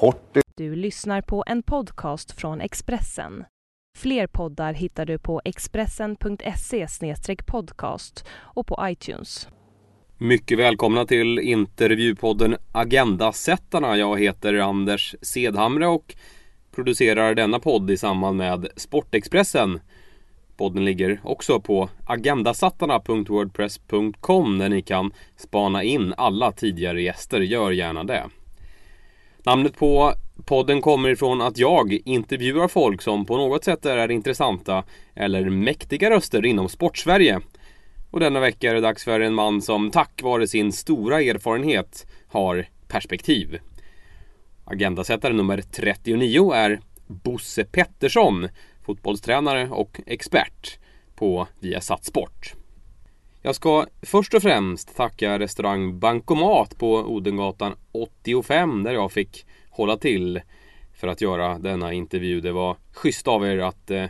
Horti. Du lyssnar på en podcast från Expressen. Fler poddar hittar du på expressen.se podcast och på iTunes. Mycket välkomna till intervjupodden Agendasättarna. Jag heter Anders Sedhamre och producerar denna podd i samband med Sportexpressen. Podden ligger också på agendasattarna.wordpress.com där ni kan spana in alla tidigare gäster. Gör gärna det. Namnet på podden kommer ifrån att jag intervjuar folk som på något sätt är intressanta eller mäktiga röster inom sportsverige. Och denna vecka är det dags för en man som tack vare sin stora erfarenhet har perspektiv. Agendasättare nummer 39 är Bosse Pettersson, fotbollstränare och expert på Viasat Sport. Jag ska först och främst tacka restaurang Bankomat på Odengatan 85 där jag fick hålla till för att göra denna intervju. Det var schysst av er att eh,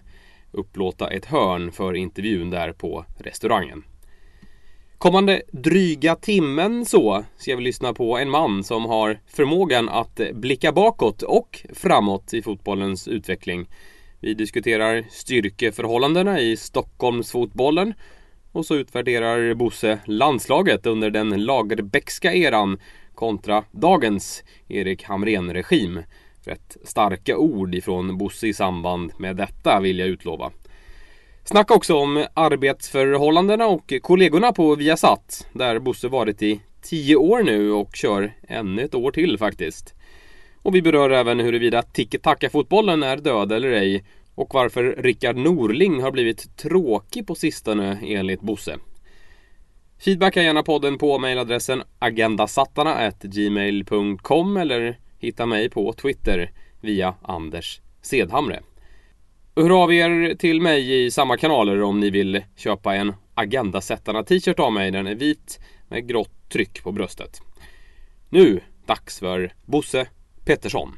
upplåta ett hörn för intervjun där på restaurangen. Kommande dryga timmen så ska vi lyssna på en man som har förmågan att blicka bakåt och framåt i fotbollens utveckling. Vi diskuterar styrkeförhållandena i Stockholmsfotbollen och så utvärderar Bosse landslaget under den Lagerbäckska eran kontra dagens Erik Hamrén-regim. Rätt starka ord ifrån Bosse i samband med detta vill jag utlova. Snacka också om arbetsförhållandena och kollegorna på Viasat där Bosse varit i tio år nu och kör ännu ett år till faktiskt. Och vi berör även huruvida tiki-taka-fotbollen är död eller ej och varför Rickard Norling har blivit tråkig på sistone enligt Bosse. Feedbacka gärna podden på mejladressen agendasattarna.gmail.com eller hitta mig på Twitter via Anders Sedhamre. Hör av er till mig i samma kanaler om ni vill köpa en Agendasättarna t-shirt av mig. Den är vit med grått tryck på bröstet. Nu, dags för Bosse Pettersson.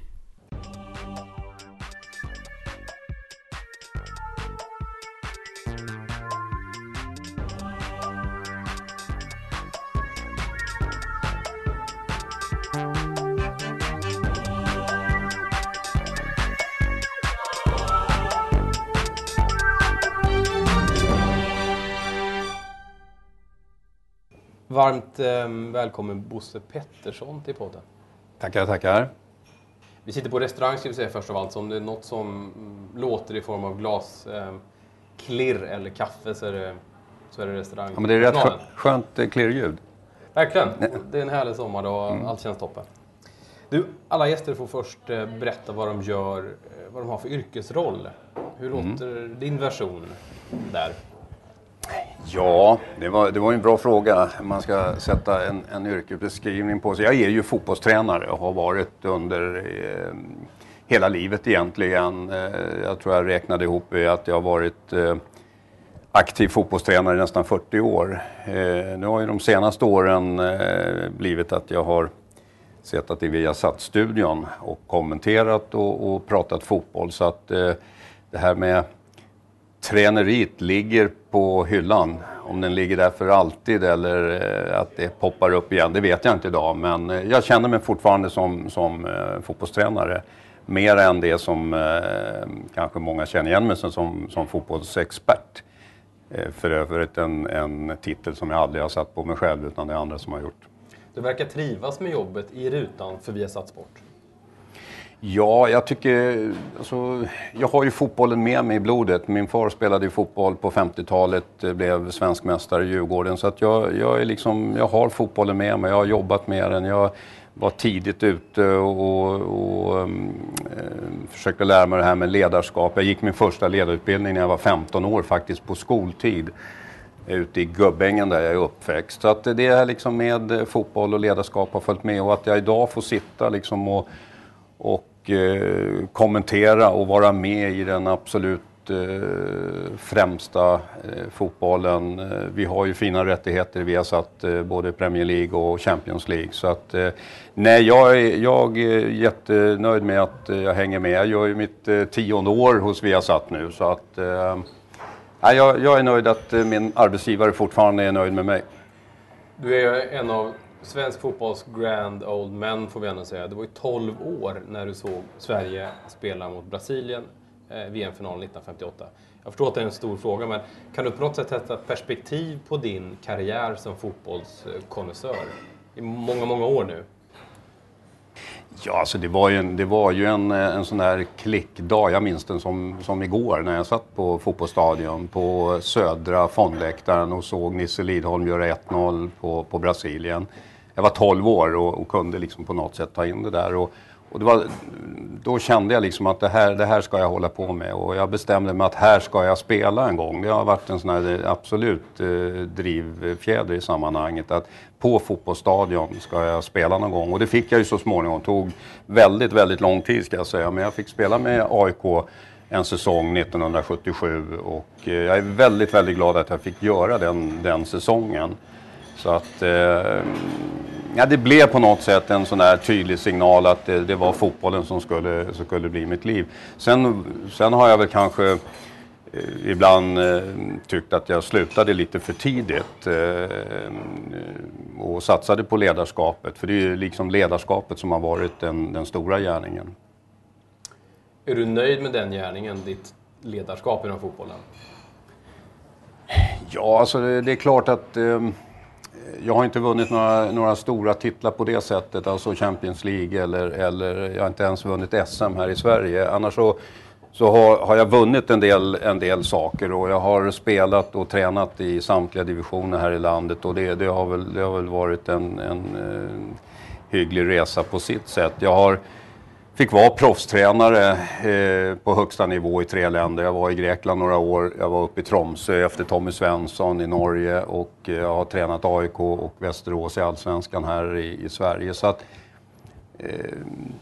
Varmt eh, välkommen Bosse Pettersson till podden. Tackar, tackar. Vi sitter på restaurang ska vi säga först av allt. Så om det är något som mm, låter i form av glas eh, klirr eller kaffe så är det, så är det restaurang. Ja, men det är rätt skö skönt eh, klirrljud. Verkligen. Det är en härlig sommar och mm. allt känns toppen. Du, alla gäster får först eh, berätta vad de gör, eh, vad de har för yrkesroll. Hur mm. låter mm. din version där? Ja, det var, det var en bra fråga. Man ska sätta en, en yrkesbeskrivning på sig. Jag är ju fotbollstränare och har varit under eh, hela livet egentligen. Eh, jag tror jag räknade ihop att jag har varit eh, aktiv fotbollstränare i nästan 40 år. Eh, nu har ju de senaste åren eh, blivit att jag har suttit i Viasat-studion och kommenterat och, och, pratat fotboll. Så att eh, det här med träneriet ligger på hyllan. Om den ligger där för alltid eller eh, att det poppar upp igen, det vet jag inte idag. Men eh, jag känner mig fortfarande som, som eh, fotbollstränare. Mer än det som kanske många känner igen mig som, som, som fotbollsexpert. För övrigt en, en titel som jag aldrig har satt på mig själv utan det är andra som har gjort. Du verkar trivas med jobbet i rutan för Viasat Sport. Ja, jag tycker... Alltså, jag har ju fotbollen med mig i blodet. Min far spelade ju fotboll på 50-talet, eh, blev svensk mästare i Djurgården. Så att jag, jag, är liksom, jag har fotbollen med mig, jag har jobbat med den. Jag var tidigt ute och, och um, försökte lära mig det här med ledarskap. Jag gick min första ledarutbildning när jag var 15 år faktiskt, på skoltid eh, ute i Gubbängen där jag är uppväxt. Så att det här liksom med fotboll och ledarskap har följt med och att jag idag får sitta liksom och, och eh, kommentera och vara med i den absolut eh, främsta eh, fotbollen. Eh, vi har ju fina rättigheter. Vi har satt eh, både Premier League och Champions League. Så att, eh, nej, jag är, jag är jättenöjd med att eh, jag hänger med. Jag gör ju mitt eh, tionde år hos Viasat nu. Så att, nej, jag, jag är nöjd att min arbetsgivare fortfarande är nöjd med mig. Du är en av svensk fotbolls grand old men får vi ändå säga. Det var ju 12 år när du såg Sverige spela mot Brasilien, eh, VM-finalen 1958. Jag förstår att det är en stor fråga, men kan du på något sätt sätta perspektiv på din karriär som fotbollskonnässör i många, många år nu? Ja, alltså det var ju en, det var ju en, eh, en sån där klickdag. Jag minns den som, som igår när jag satt på fotbollsstadion på södra fondläktaren och såg Nisse Lidholm göra 1-0 på, på Brasilien. Jag var 12 år och, och, kunde liksom på något sätt ta in det där. Och, och det var, då kände jag liksom att det här, det här ska jag hålla på med och jag bestämde mig att här ska jag spela en gång. Det har varit en sån här eh, absolut eh, drivfjäder i sammanhanget. Att på fotbollsstadion ska jag spela någon gång och det fick jag ju så småningom. Det tog väldigt, väldigt lång tid ska jag säga men jag fick spela med AIK en säsong 1977 och eh, jag är väldigt, väldigt glad att jag fick göra den, den säsongen. Så att eh, ja, det blev på något sätt en sån där tydlig signal att det, det, var fotbollen som skulle, som skulle bli mitt liv. Sen, sen har jag väl kanske eh, ibland eh, tyckt att jag slutade lite för tidigt eh, och satsade på ledarskapet. För det är ju liksom ledarskapet som har varit den, den stora gärningen. Är du nöjd med den gärningen, ditt ledarskap inom fotbollen? Ja, alltså det, det är klart att eh, jag har inte vunnit några, några, stora titlar på det sättet, alltså Champions League eller, eller jag har inte ens vunnit SM här i Sverige. Annars så, så har, har, jag vunnit en del, en del saker och jag har spelat och tränat i samtliga divisioner här i landet och det, det, har, väl, det har väl varit en, en, en hygglig resa på sitt sätt. Jag har fick vara proffstränare eh, på högsta nivå i tre länder. Jag var i Grekland några år, jag var uppe i Tromsö efter Tommy Svensson i Norge och eh, jag har tränat AIK och Västerås i Allsvenskan här i, i Sverige. Så att, eh,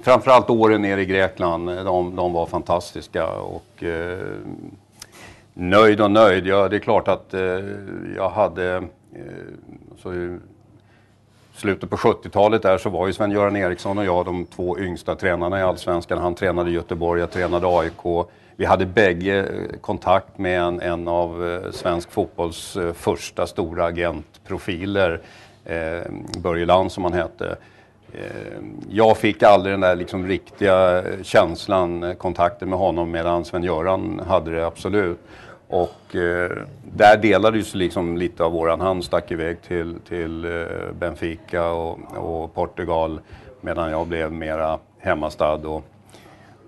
framförallt åren nere i Grekland, de, de var fantastiska. Och, eh, nöjd och nöjd, ja det är klart att eh, jag hade eh, så, slutet på 70-talet där så var ju Sven-Göran Eriksson och jag de två yngsta tränarna i Allsvenskan. Han tränade Göteborg, jag tränade AIK. Vi hade bägge eh, kontakt med en, en av eh, svensk fotbolls eh, första stora agentprofiler, eh, Börje Land som han hette. Jag fick aldrig den där liksom riktiga känslan, kontakten med honom medan Sven-Göran hade det absolut. Och eh, där delades liksom lite av våran hand, stack iväg till, till eh, Benfica och, och, Portugal medan jag blev mera hemmastad. Och,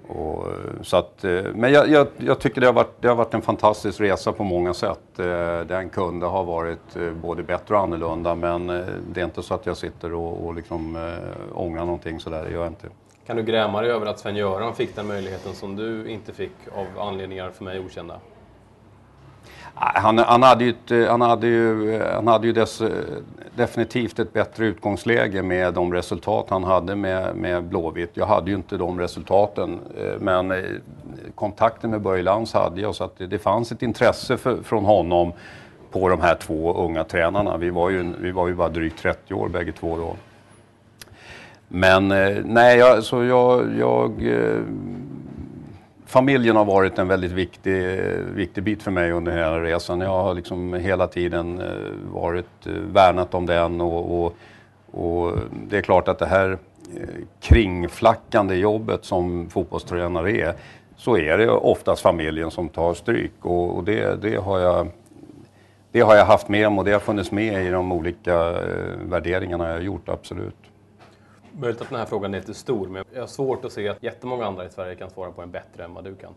och, eh, så att, eh, men jag, jag, jag, tycker det har, varit, det har varit en fantastisk resa på många sätt. Eh, den kunde ha varit både bättre och annorlunda men det är inte så att jag sitter och, och liksom, ångrar någonting sådär, det gör jag inte. Kan du gräma dig över att Sven-Göran fick den möjligheten som du inte fick av anledningar för mig okända? Han, han, hade ju, ett, eh, han hade ju, eh, han hade ju dess, eh, definitivt ett bättre utgångsläge med de resultat han hade med, med Blåvitt. Jag hade ju inte de resultaten, men kontakten med Börje Lantz hade jag så att det, det fanns ett intresse för, från honom på de här två unga tränarna. Vi var ju, vi var ju bara drygt 30 år bägge två då. Men nej, jag, så jag, jag familjen har varit en väldigt viktig, viktig bit för mig under hela resan. Jag har liksom hela tiden eh, varit eh, värnat om den och, och, och det är klart att det här eh, kringflackande jobbet som fotbollstränare är, så är det oftast familjen som tar stryk och, och det, det, har jag, det har jag haft med mig och det har funnits med i de olika värderingarna jag har gjort, absolut. Möjligt att den här frågan är lite stor, men jag har svårt att se att jättemånga andra i Sverige kan svara på en bättre än vad du kan.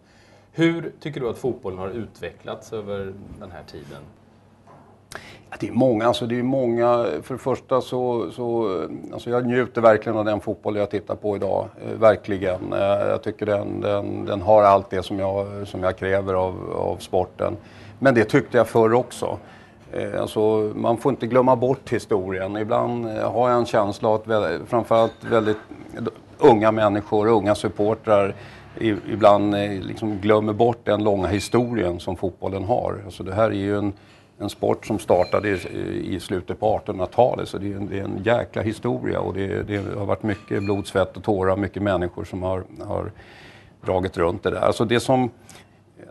Hur tycker du att fotbollen har utvecklats över den här tiden? Ja, det är många. Alltså det är många. För det första så, så alltså jag njuter verkligen av den fotboll jag tittar på idag. Eh, verkligen. Eh, jag tycker den, den, den, har allt det som jag, som jag kräver av, av sporten. Men det tyckte jag förr också. Eh, alltså, man får inte glömma bort historien. Ibland eh, har jag en känsla av att framförallt väldigt unga människor, unga supportrar ibland eh, liksom glömmer bort den långa historien som fotbollen har. Alltså det här är ju en, en sport som startade i, slutet på 1800-talet så det är, en, det är en jäkla historia och det, det, har varit mycket blod, svett och tårar, mycket människor som har, har dragit runt det där. Alltså det som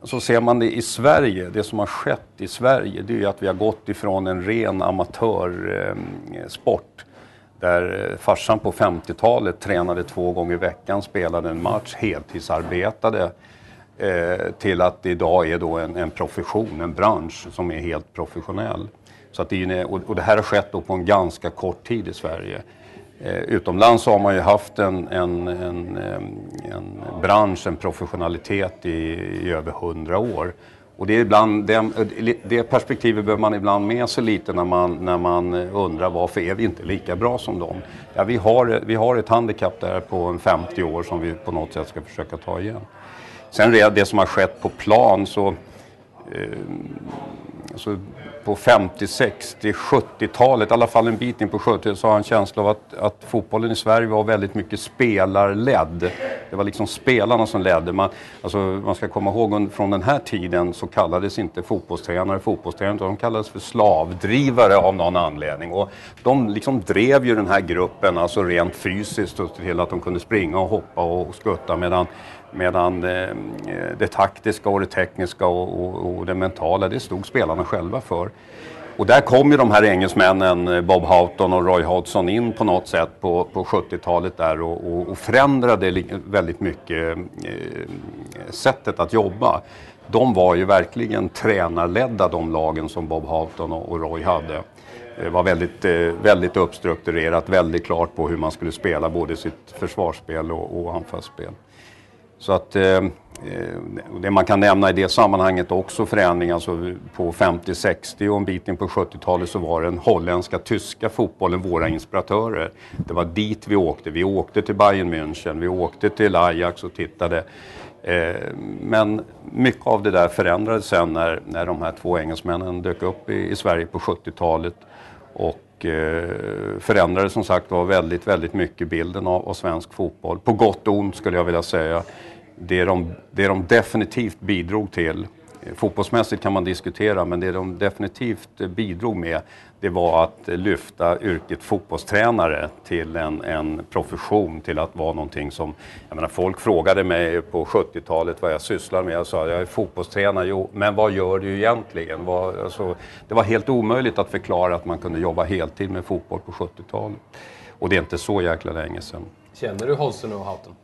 så ser man det i Sverige, det som har skett i Sverige, det är ju att vi har gått ifrån en ren amatörsport eh, där eh, farsan på 50-talet tränade två gånger i veckan, spelade en match, heltidsarbetade eh, till att det idag är då en, en, profession, en bransch som är helt professionell. Så att det, och det här har skett då på en ganska kort tid i Sverige. Eh, utomlands har man ju haft en, en, en, eh, en bransch, en professionalitet i, i över hundra år. Och det, är ibland, det, det, perspektivet behöver man ibland med sig lite när man, när man undrar varför är vi inte lika bra som dem? Ja, vi, har, vi har ett handikapp där på en 50 år som vi på något sätt ska försöka ta igen. Sen det som har skett på plan så eh, så på 50, 60, 70-talet, i alla fall en bit in på 70-talet, så har jag en känsla av att, att fotbollen i Sverige var väldigt mycket spelarledd. Det var liksom spelarna som ledde. Man, alltså, man ska komma ihåg från den här tiden så kallades inte fotbollstränare fotbollstränare, utan de kallades för slavdrivare av någon anledning. Och de liksom drev ju den här gruppen alltså rent fysiskt till att de kunde springa och hoppa och skutta medan Medan det, det, taktiska och det tekniska och, och, och, det mentala, det stod spelarna själva för. Och där kom ju de här engelsmännen, eh, Bob Houghton och Roy Hodgson in på något sätt på, på 70-talet där och, och, förändrade väldigt mycket eh, sättet att jobba. De var ju verkligen tränarledda de lagen som Bob Houghton och, och Roy hade. Det var väldigt, eh, väldigt uppstrukturerat, väldigt klart på hur man skulle spela både sitt försvarsspel och, och anfallsspel. Så att eh, eh, det man kan nämna i det sammanhanget också förändring, alltså på 50, 60 och en bit in på 70-talet så var den holländska, tyska fotbollen våra inspiratörer. Det var dit vi åkte. Vi åkte till Bayern München, vi åkte till Ajax och tittade. Eh, men mycket av det där förändrades sen när, när de här två engelsmännen dök upp i, i Sverige på 70-talet och eh, förändrade som sagt var väldigt, väldigt mycket bilden av, av svensk fotboll. På gott och ont skulle jag vilja säga det de, det de definitivt bidrog till, eh, fotbollsmässigt kan man diskutera, men det de definitivt eh, bidrog med det var att eh, lyfta yrket fotbollstränare till en, en profession, till att vara någonting som... Jag menar, folk frågade mig på 70-talet vad jag sysslar med. Jag sa jag är fotbollstränare, jo, men vad gör du egentligen? Vad, alltså, det var helt omöjligt att förklara att man kunde jobba heltid med fotboll på 70-talet. Och det är inte så jäkla länge sedan. Känner du Holsten och Houghton?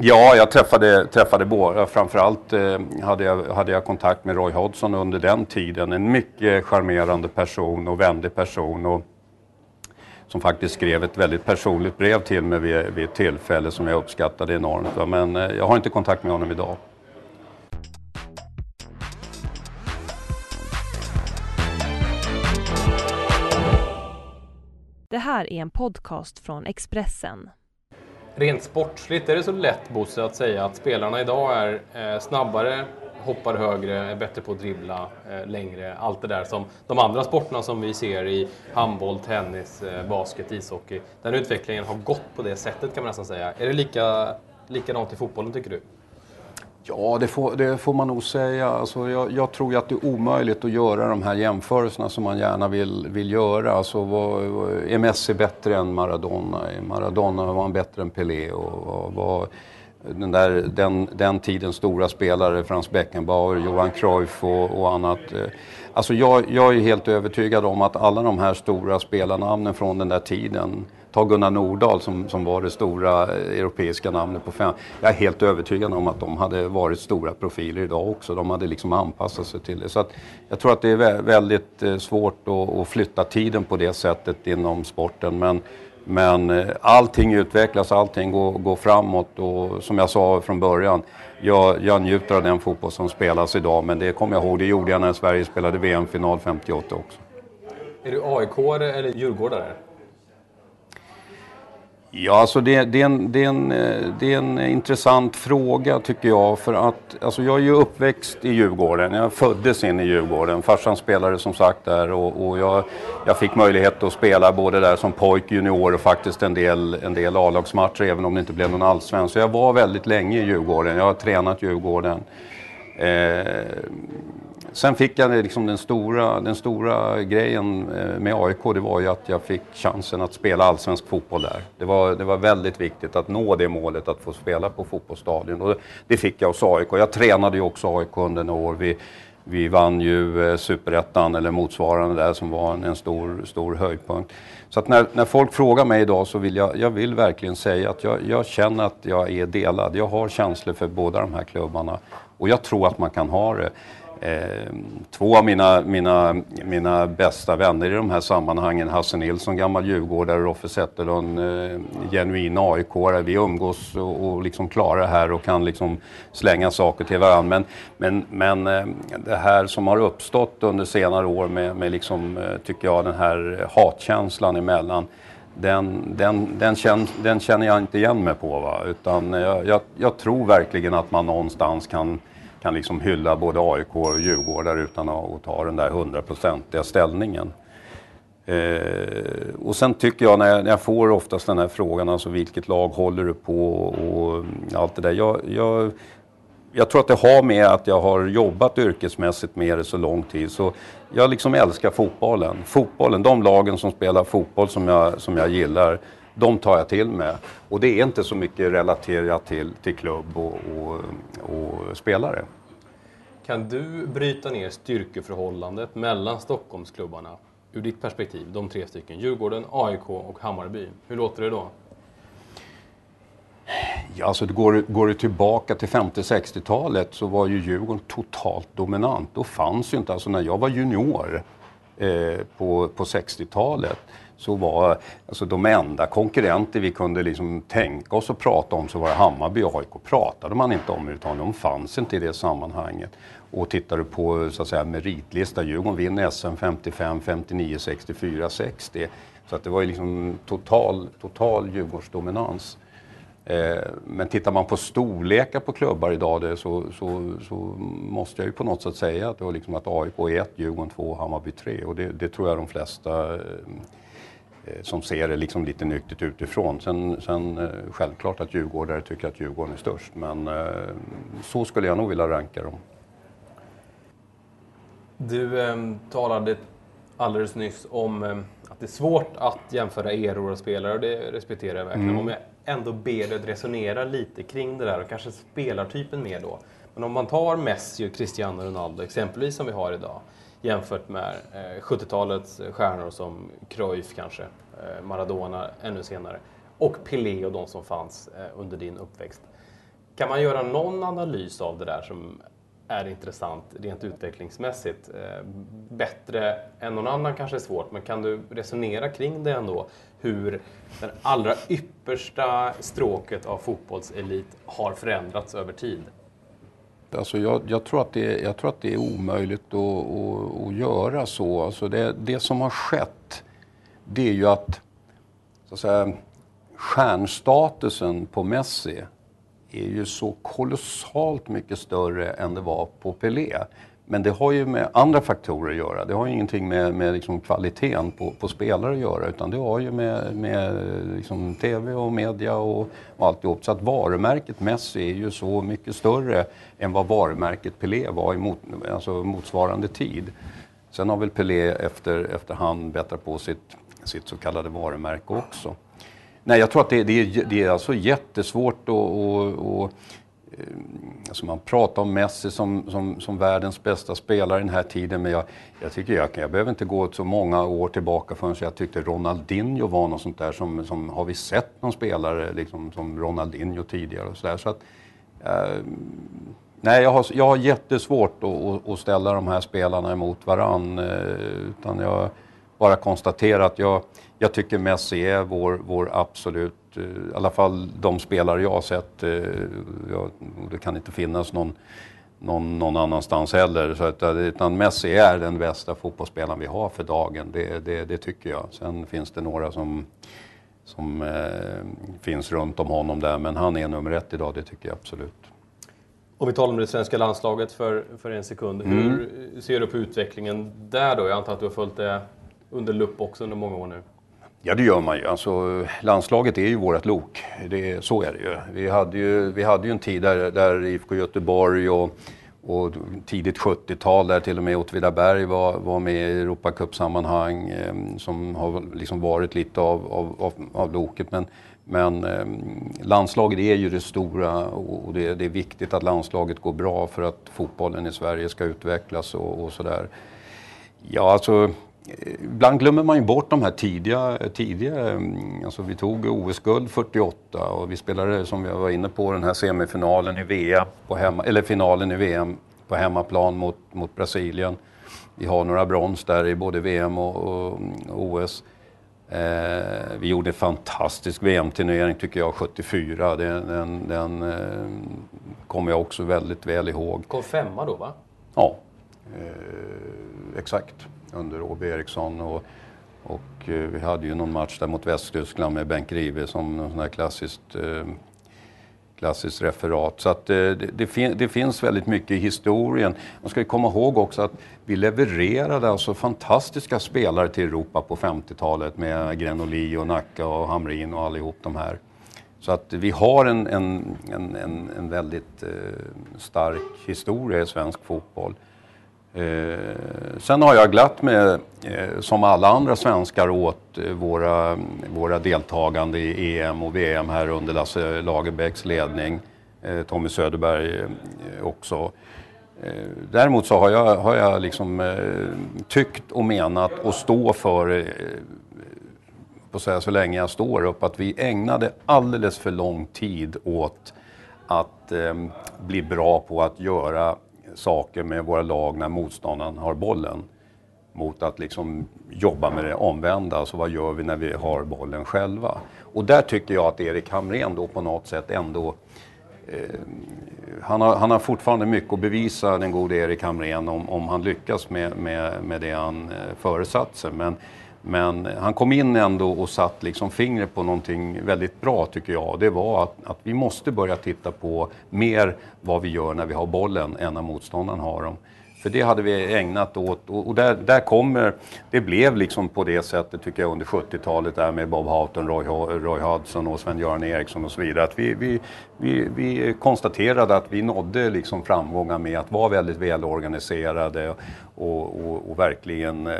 Ja, jag träffade, träffade båda. Framförallt eh, hade, jag, hade jag kontakt med Roy Hodgson under den tiden. En mycket charmerande person och vänlig person. Och, som faktiskt skrev ett väldigt personligt brev till mig vid, vid ett tillfälle som jag uppskattade enormt. Men eh, jag har inte kontakt med honom idag. Det här är en podcast från Expressen. Rent sportsligt, är det så lätt Bosse att säga att spelarna idag är eh, snabbare, hoppar högre, är bättre på att dribbla eh, längre, allt det där som de andra sporterna som vi ser i handboll, tennis, eh, basket, ishockey. Den utvecklingen har gått på det sättet kan man nästan säga. Är det lika, likadant i fotbollen tycker du? Ja, det får, det får man nog säga. Alltså jag, jag, tror ju att det är omöjligt att göra de här jämförelserna som man gärna vill, vill göra. Alltså, vad, är Messi bättre än Maradona? Är Maradona var han bättre än Pelé? Och, var, den, där, den, den tidens stora spelare, Franz Beckenbauer, Johan Cruyff och, och annat. Eh, alltså jag, jag är helt övertygad om att alla de här stora spelarnamnen från den där tiden Ta Gunnar Nordahl som, som var det stora eh, europeiska namnet på fem. Jag är helt övertygad om att de hade varit stora profiler idag också. De hade liksom anpassat sig till det. Så att jag tror att det är väldigt eh, svårt att, att flytta tiden på det sättet inom sporten. Men, men eh, allting utvecklas, allting går, går framåt och som jag sa från början, jag, jag njuter av den fotboll som spelas idag. Men det kommer jag ihåg, det gjorde jag när Sverige spelade VM-final 58 också. Är du aik eller djurgårdare? Ja, alltså det, det, är en, det, är en, eh, det är en intressant fråga tycker jag. För att, alltså jag är ju uppväxt i Djurgården. Jag föddes in i Djurgården. Farsan spelade som sagt där och, och jag, jag, fick möjlighet att spela både där som pojk, junior och faktiskt en del, en del A-lagsmatcher även om det inte blev någon allsvensk. Så jag var väldigt länge i Djurgården. Jag har tränat Djurgården. Eh, Sen fick jag liksom den, stora, den stora grejen eh, med AIK, det var ju att jag fick chansen att spela allsvensk fotboll där. Det var, det var väldigt viktigt att nå det målet, att få spela på fotbollsstadion. Och det fick jag hos AIK. Jag tränade ju också AIK under några år. Vi, vi vann ju eh, superettan eller motsvarande där som var en, en stor, stor höjdpunkt. Så att när, när folk frågar mig idag så vill jag, jag vill verkligen säga att jag, jag känner att jag är delad. Jag har känslor för båda de här klubbarna och jag tror att man kan ha det. Eh, två av mina, mina, mina bästa vänner i de här sammanhangen, Hasse Nilsson, gammal djurgårdare, Roffe Zetterlund, eh, genuin aik -are. Vi umgås och, och liksom klarar det här och kan liksom slänga saker till varandra. Men, men, men eh, det här som har uppstått under senare år med, med liksom, eh, tycker jag, den här hatkänslan emellan den, den, den, känn, den känner jag inte igen mig på. Va? Utan eh, jag, jag, jag tror verkligen att man någonstans kan kan liksom hylla både AIK och Djurgårdar utan att ta den där hundraprocentiga ställningen. Eh, och sen tycker jag när, jag när jag får oftast den här frågan, alltså vilket lag håller du på och allt det där. Jag, jag, jag tror att det har med att jag har jobbat yrkesmässigt med det så lång tid. Så jag liksom älskar fotbollen. Fotbollen, de lagen som spelar fotboll som jag, som jag gillar, de tar jag till mig. Och det är inte så mycket relaterat till, till klubb och, och, och spelare. Kan du bryta ner styrkeförhållandet mellan Stockholmsklubbarna ur ditt perspektiv? De tre stycken, Djurgården, AIK och Hammarby. Hur låter det då? Ja, alltså går, går du tillbaka till 50-60-talet så var ju Djurgården totalt dominant. Då fanns ju inte, alltså när jag var junior eh, på, på 60-talet så var alltså de enda konkurrenter vi kunde liksom tänka oss att prata om så var det Hammarby och AIK. pratade man inte om utan de fanns inte i det sammanhanget. Och tittar du på så att säga, meritlista, Djurgården vinner SM 55, 59, 64, 60. Så att det var ju liksom total, total Djurgårdsdominans. Eh, men tittar man på storlekar på klubbar idag det, så, så, så, måste jag ju på något sätt säga att det var liksom att AIK är ett, Djurgården två, Hammarby tre. Och det, det tror jag de flesta Eh, som ser det liksom lite nyktert utifrån. Sen, sen eh, självklart att djurgårdare tycker att Djurgården är störst, men eh, så skulle jag nog vilja ranka dem. Du eh, talade alldeles nyss om eh, att det är svårt att jämföra eror och spelare och det respekterar jag verkligen. Mm. Om jag ändå ber dig att resonera lite kring det där och kanske spelartypen mer då. Men om man tar Messi och Cristiano Ronaldo exempelvis som vi har idag jämfört med eh, 70-talets eh, stjärnor som Cruyff kanske, eh, Maradona ännu senare och Pelé och de som fanns under din uppväxt. Kan man göra någon analys av det där som är intressant rent utvecklingsmässigt? Bättre än någon annan kanske är svårt, men kan du resonera kring det ändå? Hur det allra yppersta stråket av fotbollselit har förändrats över tid? Alltså jag, jag, tror att det, jag tror att det är omöjligt att, att, att göra så. Alltså det, det som har skett, det är ju att, så att säga, stjärnstatusen på Messi är ju så kolossalt mycket större än det var på Pelé. Men det har ju med andra faktorer att göra. Det har ju ingenting med, med liksom kvaliteten på, på, spelare att göra utan det har ju med, med liksom TV och media och, och alltihop. Så att varumärket Messi är ju så mycket större än vad varumärket Pelé var i mot, alltså motsvarande tid. Sen har väl Pelé efter, efterhand bättrat på sitt, sitt så kallade varumärke också. Nej, jag tror att det, det, är, det är alltså jättesvårt att Eh, alltså man pratar om Messi som, som, som världens bästa spelare i den här tiden men jag, jag tycker jag, jag behöver inte gå så många år tillbaka förrän jag tyckte Ronaldinho var något sånt där som, som har vi sett någon spelare liksom, som Ronaldinho tidigare och så där. Så att, eh, nej, jag har, jag har jättesvårt att, att ställa de här spelarna emot varann eh, utan jag bara konstaterar att jag, jag tycker Messi är vår, vår absolut Eh, i alla fall de spelare jag har sett, eh, jag, det kan inte finnas någon, någon, någon annanstans heller. Så att, eh, utan Messi är den bästa fotbollsspelaren vi har för dagen, det, det, det tycker jag. Sen finns det några som, som eh, finns runt om honom där, men han är nummer ett idag, det tycker jag absolut. Om vi talar om det svenska landslaget för, för en sekund. Mm. Hur ser du på utvecklingen där då? Jag antar att du har följt det under lupp också under många år nu. Ja, det gör man ju. Alltså, landslaget är ju vårt lok. Det, så är det ju. Vi hade ju, vi hade ju en tid där, där IFK Göteborg och, och tidigt 70-tal där till och med Åtvidaberg var, var med i Europacup-sammanhang eh, som har liksom varit lite av, av, av, av loket. Men, Men eh, landslaget är ju det stora och det, det, är viktigt att landslaget går bra för att fotbollen i Sverige ska utvecklas och, och sådär. Ja, alltså Ibland glömmer man ju bort de här tidiga, tidiga mm, alltså vi tog OS-guld 48 och vi spelade som vi var inne på den här semifinalen i VM, på hemma, eller finalen i VM på hemmaplan mot, mot Brasilien. Vi har några brons där i både VM och, och, och OS. Eh, vi gjorde en fantastisk VM-turnering tycker jag, 74. Den, den, den eh, kommer jag också väldigt väl ihåg. Kom femma då va? Ja, eh, exakt. Under Åby Eriksson. Och, och eh, vi hade ju någon match där mot Västtyskland med Bengt Grive som någon sån här klassiskt eh, klassiskt referat. Så att, eh, det, det, fin det, finns väldigt mycket i historien. Man ska komma ihåg också att vi levererade alltså fantastiska spelare till Europa på 50-talet med Grenoli och Nacka och Hamrin och allihop de här. Så att vi har en, en, en, en väldigt stark historia i svensk fotboll. Eh, sen har jag glatt mig, eh, som alla andra svenskar, åt eh, våra, våra deltagande i EM och VM här under Lasse Lagerbäcks ledning. Eh, Tommy Söderberg eh, också. Eh, däremot så har jag, har jag liksom, eh, tyckt och menat och stå för eh, på säga så länge jag står upp, att vi ägnade alldeles för lång tid åt att eh, bli bra på att göra saker med våra lag när motståndaren har bollen. Mot att liksom jobba med det omvända, alltså vad gör vi när vi har bollen själva? Och där tycker jag att Erik Hamrén då på något sätt ändå eh, han, har, han har fortfarande mycket att bevisa, den gode Erik Hamrén, om, om han lyckas med, med, med det han eh, föresatt sig. Men men han kom in ändå och satt liksom fingret på någonting väldigt bra tycker jag. Det var att, att vi måste börja titta på mer vad vi gör när vi har bollen än när motståndaren har dem. För det hade vi ägnat åt och, där, där kommer, det blev liksom på det sättet tycker jag under 70-talet där med Bob Houghton, Roy, Roy Hodgson och Sven-Göran Eriksson och så vidare. Att vi, vi, vi, vi konstaterade att vi nådde liksom framgångar med att vara väldigt välorganiserade och, och, och verkligen eh,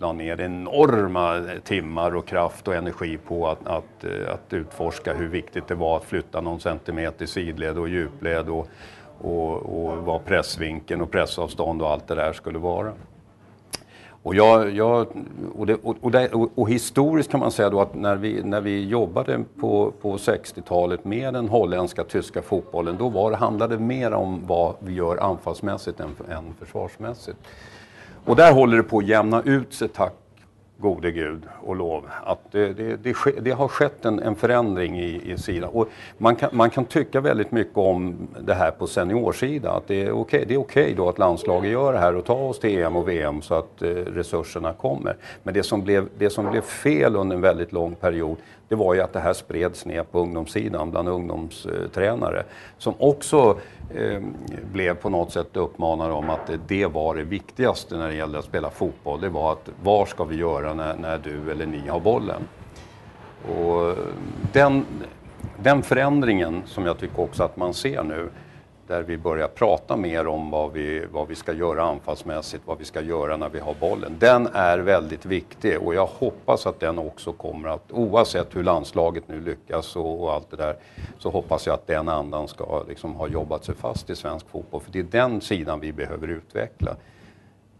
la ner enorma timmar och kraft och energi på att, att, eh, att utforska hur viktigt det var att flytta någon centimeter sidled och djupled och, och, och vad pressvinkeln och pressavstånd och allt det där skulle vara. Och, jag, jag, och, det, och, det, och, historiskt kan man säga då att när vi, när vi jobbade på, på 60-talet med den holländska tyska fotbollen, då var, handlade det mer om vad vi gör anfallsmässigt än, än försvarsmässigt. Och där håller det på att jämna ut sig tack gode Gud och lov att det, det, det, det har skett en, en förändring i, i sidan. Och man, kan, man kan tycka väldigt mycket om det här på seniorsidan. Att det är okej okay, okay då att landslaget gör det här och tar oss till EM och VM så att eh, resurserna kommer. Men det som, blev, det som blev fel under en väldigt lång period det var ju att det här spreds ner på ungdomssidan bland ungdomstränare som också eh, blev på något sätt uppmanade om att det var det viktigaste när det gällde att spela fotboll. Det var att vad ska vi göra när, när du eller ni har bollen? Och den, den förändringen som jag tycker också att man ser nu där vi börjar prata mer om vad vi, vad vi ska göra anfallsmässigt, vad vi ska göra när vi har bollen. Den är väldigt viktig och jag hoppas att den också kommer att, oavsett hur landslaget nu lyckas och, och allt det där, så hoppas jag att den andan ska liksom ha jobbat sig fast i svensk fotboll. För det är den sidan vi behöver utveckla.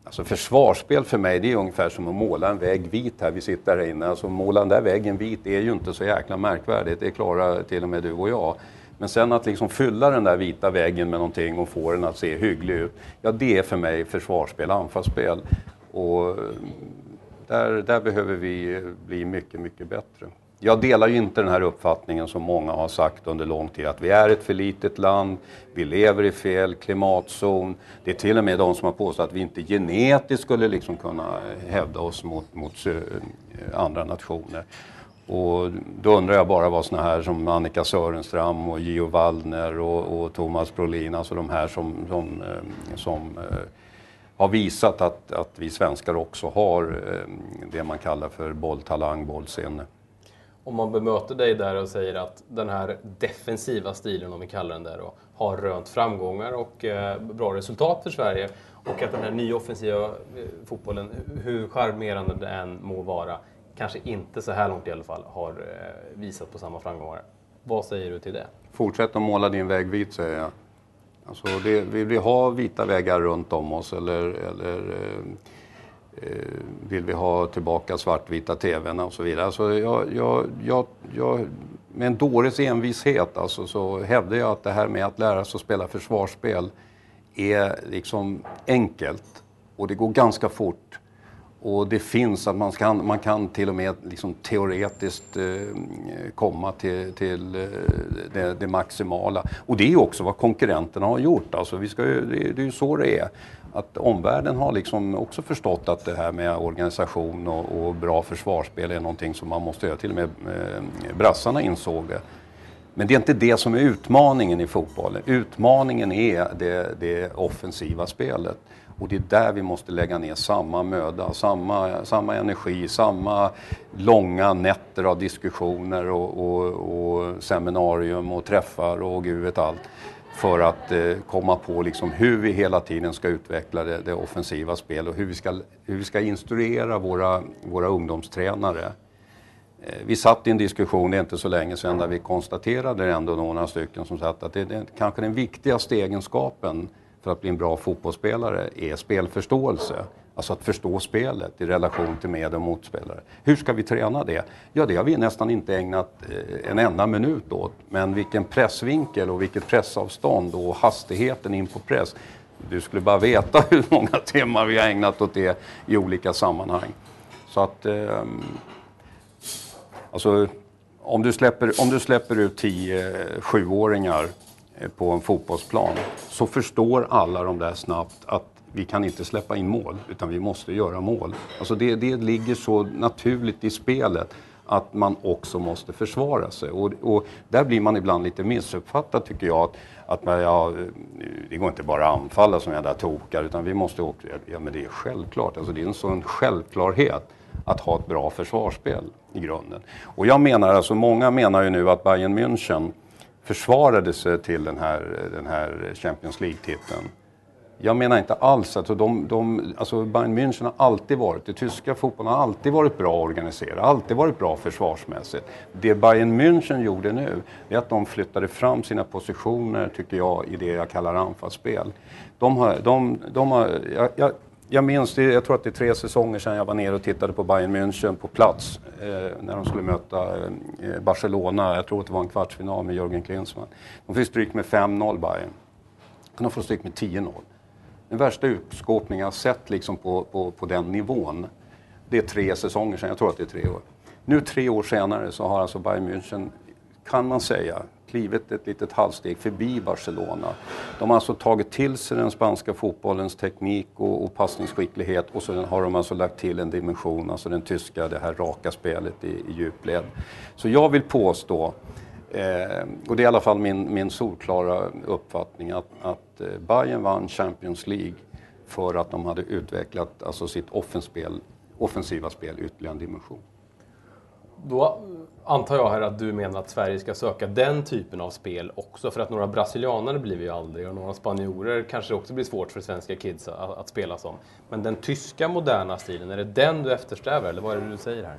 Alltså försvarsspel för mig det är ungefär som att måla en vägg vit här. Vi sitter här inne. Alltså måla den där väggen vit är ju inte så jäkla märkvärdigt. Det klarar till och med du och jag. Men sen att liksom fylla den där vita väggen med någonting och få den att se hygglig ut. Ja, det är för mig försvarsspel, anfallsspel. Och eh, där, där behöver vi eh, bli mycket, mycket bättre. Jag delar ju inte den här uppfattningen som många har sagt under lång tid att vi är ett för litet land, vi lever i fel klimatzon. Det är till och med de som har påstått att vi inte genetiskt skulle liksom kunna eh, hävda oss mot, mot andra nationer. Och då undrar jag bara vad såna här som Annika Sörenstam och Gio Wallner och, och Thomas Brolin, alltså de här som, som, eh, som eh, har visat att, att vi svenskar också har eh, det man kallar för bolltalang, bollsinne. Om man bemöter dig där och säger att den här defensiva stilen, om vi kallar den där, då, har rönt framgångar och bra resultat för Sverige och att den här nya offensiva fotbollen, hur charmerande den än må vara, kanske inte så här långt i alla fall, har eh, visat på samma framgångar. Vad säger du till det? Fortsätt att måla din väg vit, säger jag. Alltså det, vill vi ha vita väggar runt om oss eller, eller eh, eh, vill vi ha tillbaka svartvita TVn och så vidare. Alltså jag, jag, jag, jag, med en dåres envishet alltså, så hävdar jag att det här med att lära sig att spela försvarsspel är liksom enkelt och det går ganska fort. Och det finns att man kan, man kan till och med liksom teoretiskt eh, komma till, till eh, det, det, maximala. Och det är ju också vad konkurrenterna har gjort. Alltså vi ska, det, det är ju så det är. Att omvärlden har liksom också förstått att det här med organisation och, och bra försvarsspel är någonting som man måste göra. Till och med eh, brassarna insåg det. Men det är inte det som är utmaningen i fotbollen. Utmaningen är det, det offensiva spelet. Och det är där vi måste lägga ner samma möda, samma, samma energi, samma långa nätter av diskussioner och, och, och seminarium och träffar och gud vet allt. För att eh, komma på liksom hur vi hela tiden ska utveckla det, det offensiva spelet och hur vi ska, hur vi ska instruera våra, våra ungdomstränare. Eh, vi satt i en diskussion, det är inte så länge sedan, där vi konstaterade ändå några stycken som satt att det är kanske den viktigaste egenskapen för att bli en bra fotbollsspelare är spelförståelse. Alltså att förstå spelet i relation till med och motspelare. Hur ska vi träna det? Ja, det har vi nästan inte ägnat eh, en enda minut åt. Men vilken pressvinkel och vilket pressavstånd och hastigheten in på press. Du skulle bara veta hur många timmar vi har ägnat åt det i olika sammanhang. Så att... Eh, alltså, om du släpper, om du släpper ut tio eh, sjuåringar Eh, på en fotbollsplan så förstår alla de där snabbt att vi kan inte släppa in mål utan vi måste göra mål. Alltså det, det ligger så naturligt i spelet att man också måste försvara sig. Och, och där blir man ibland lite missuppfattad tycker jag. Att, att man, ja, eh, det går inte bara att anfalla som jävla tokar utan vi måste också, ja men det är självklart, alltså det är en sån självklarhet att ha ett bra försvarsspel i grunden. Och jag menar, alltså många menar ju nu att Bayern München försvarade sig till den här, den här Champions League-titeln. Jag menar inte alls att de, de, alltså Bayern München har alltid varit, det tyska fotbollen har alltid varit bra organiserad, alltid varit bra försvarsmässigt. Det Bayern München gjorde nu, är att de flyttade fram sina positioner, tycker jag, i det jag kallar anfallsspel. De har, de, de har, jag, jag, jag minns, jag tror att det är tre säsonger sedan jag var nere och tittade på Bayern München på plats eh, när de skulle möta eh, Barcelona. Jag tror att det var en kvartsfinal med Jörgen Klinsmann. De fick stryk med 5-0 Bayern. De får stryk med 10-0. Den värsta utskåpning jag har sett liksom på, på, på den nivån. Det är tre säsonger sedan, jag tror att det är tre år. Nu tre år senare så har alltså Bayern München, kan man säga, klivit ett litet halvsteg förbi Barcelona. De har alltså tagit till sig den spanska fotbollens teknik och, och passningsskicklighet och så har de alltså lagt till en dimension, alltså den tyska, det här raka spelet i, i djupled. Så jag vill påstå Eh, och det är i alla fall min, min solklara uppfattning att, att eh, Bayern vann Champions League för att de hade utvecklat alltså sitt offensiva spel ytterligare en dimension. Då antar jag här att du menar att Sverige ska söka den typen av spel också. För att några brasilianare blir vi ju aldrig och några spanjorer kanske också blir svårt för svenska kids att, att spela som. Men den tyska moderna stilen, är det den du eftersträvar eller vad är det du säger här?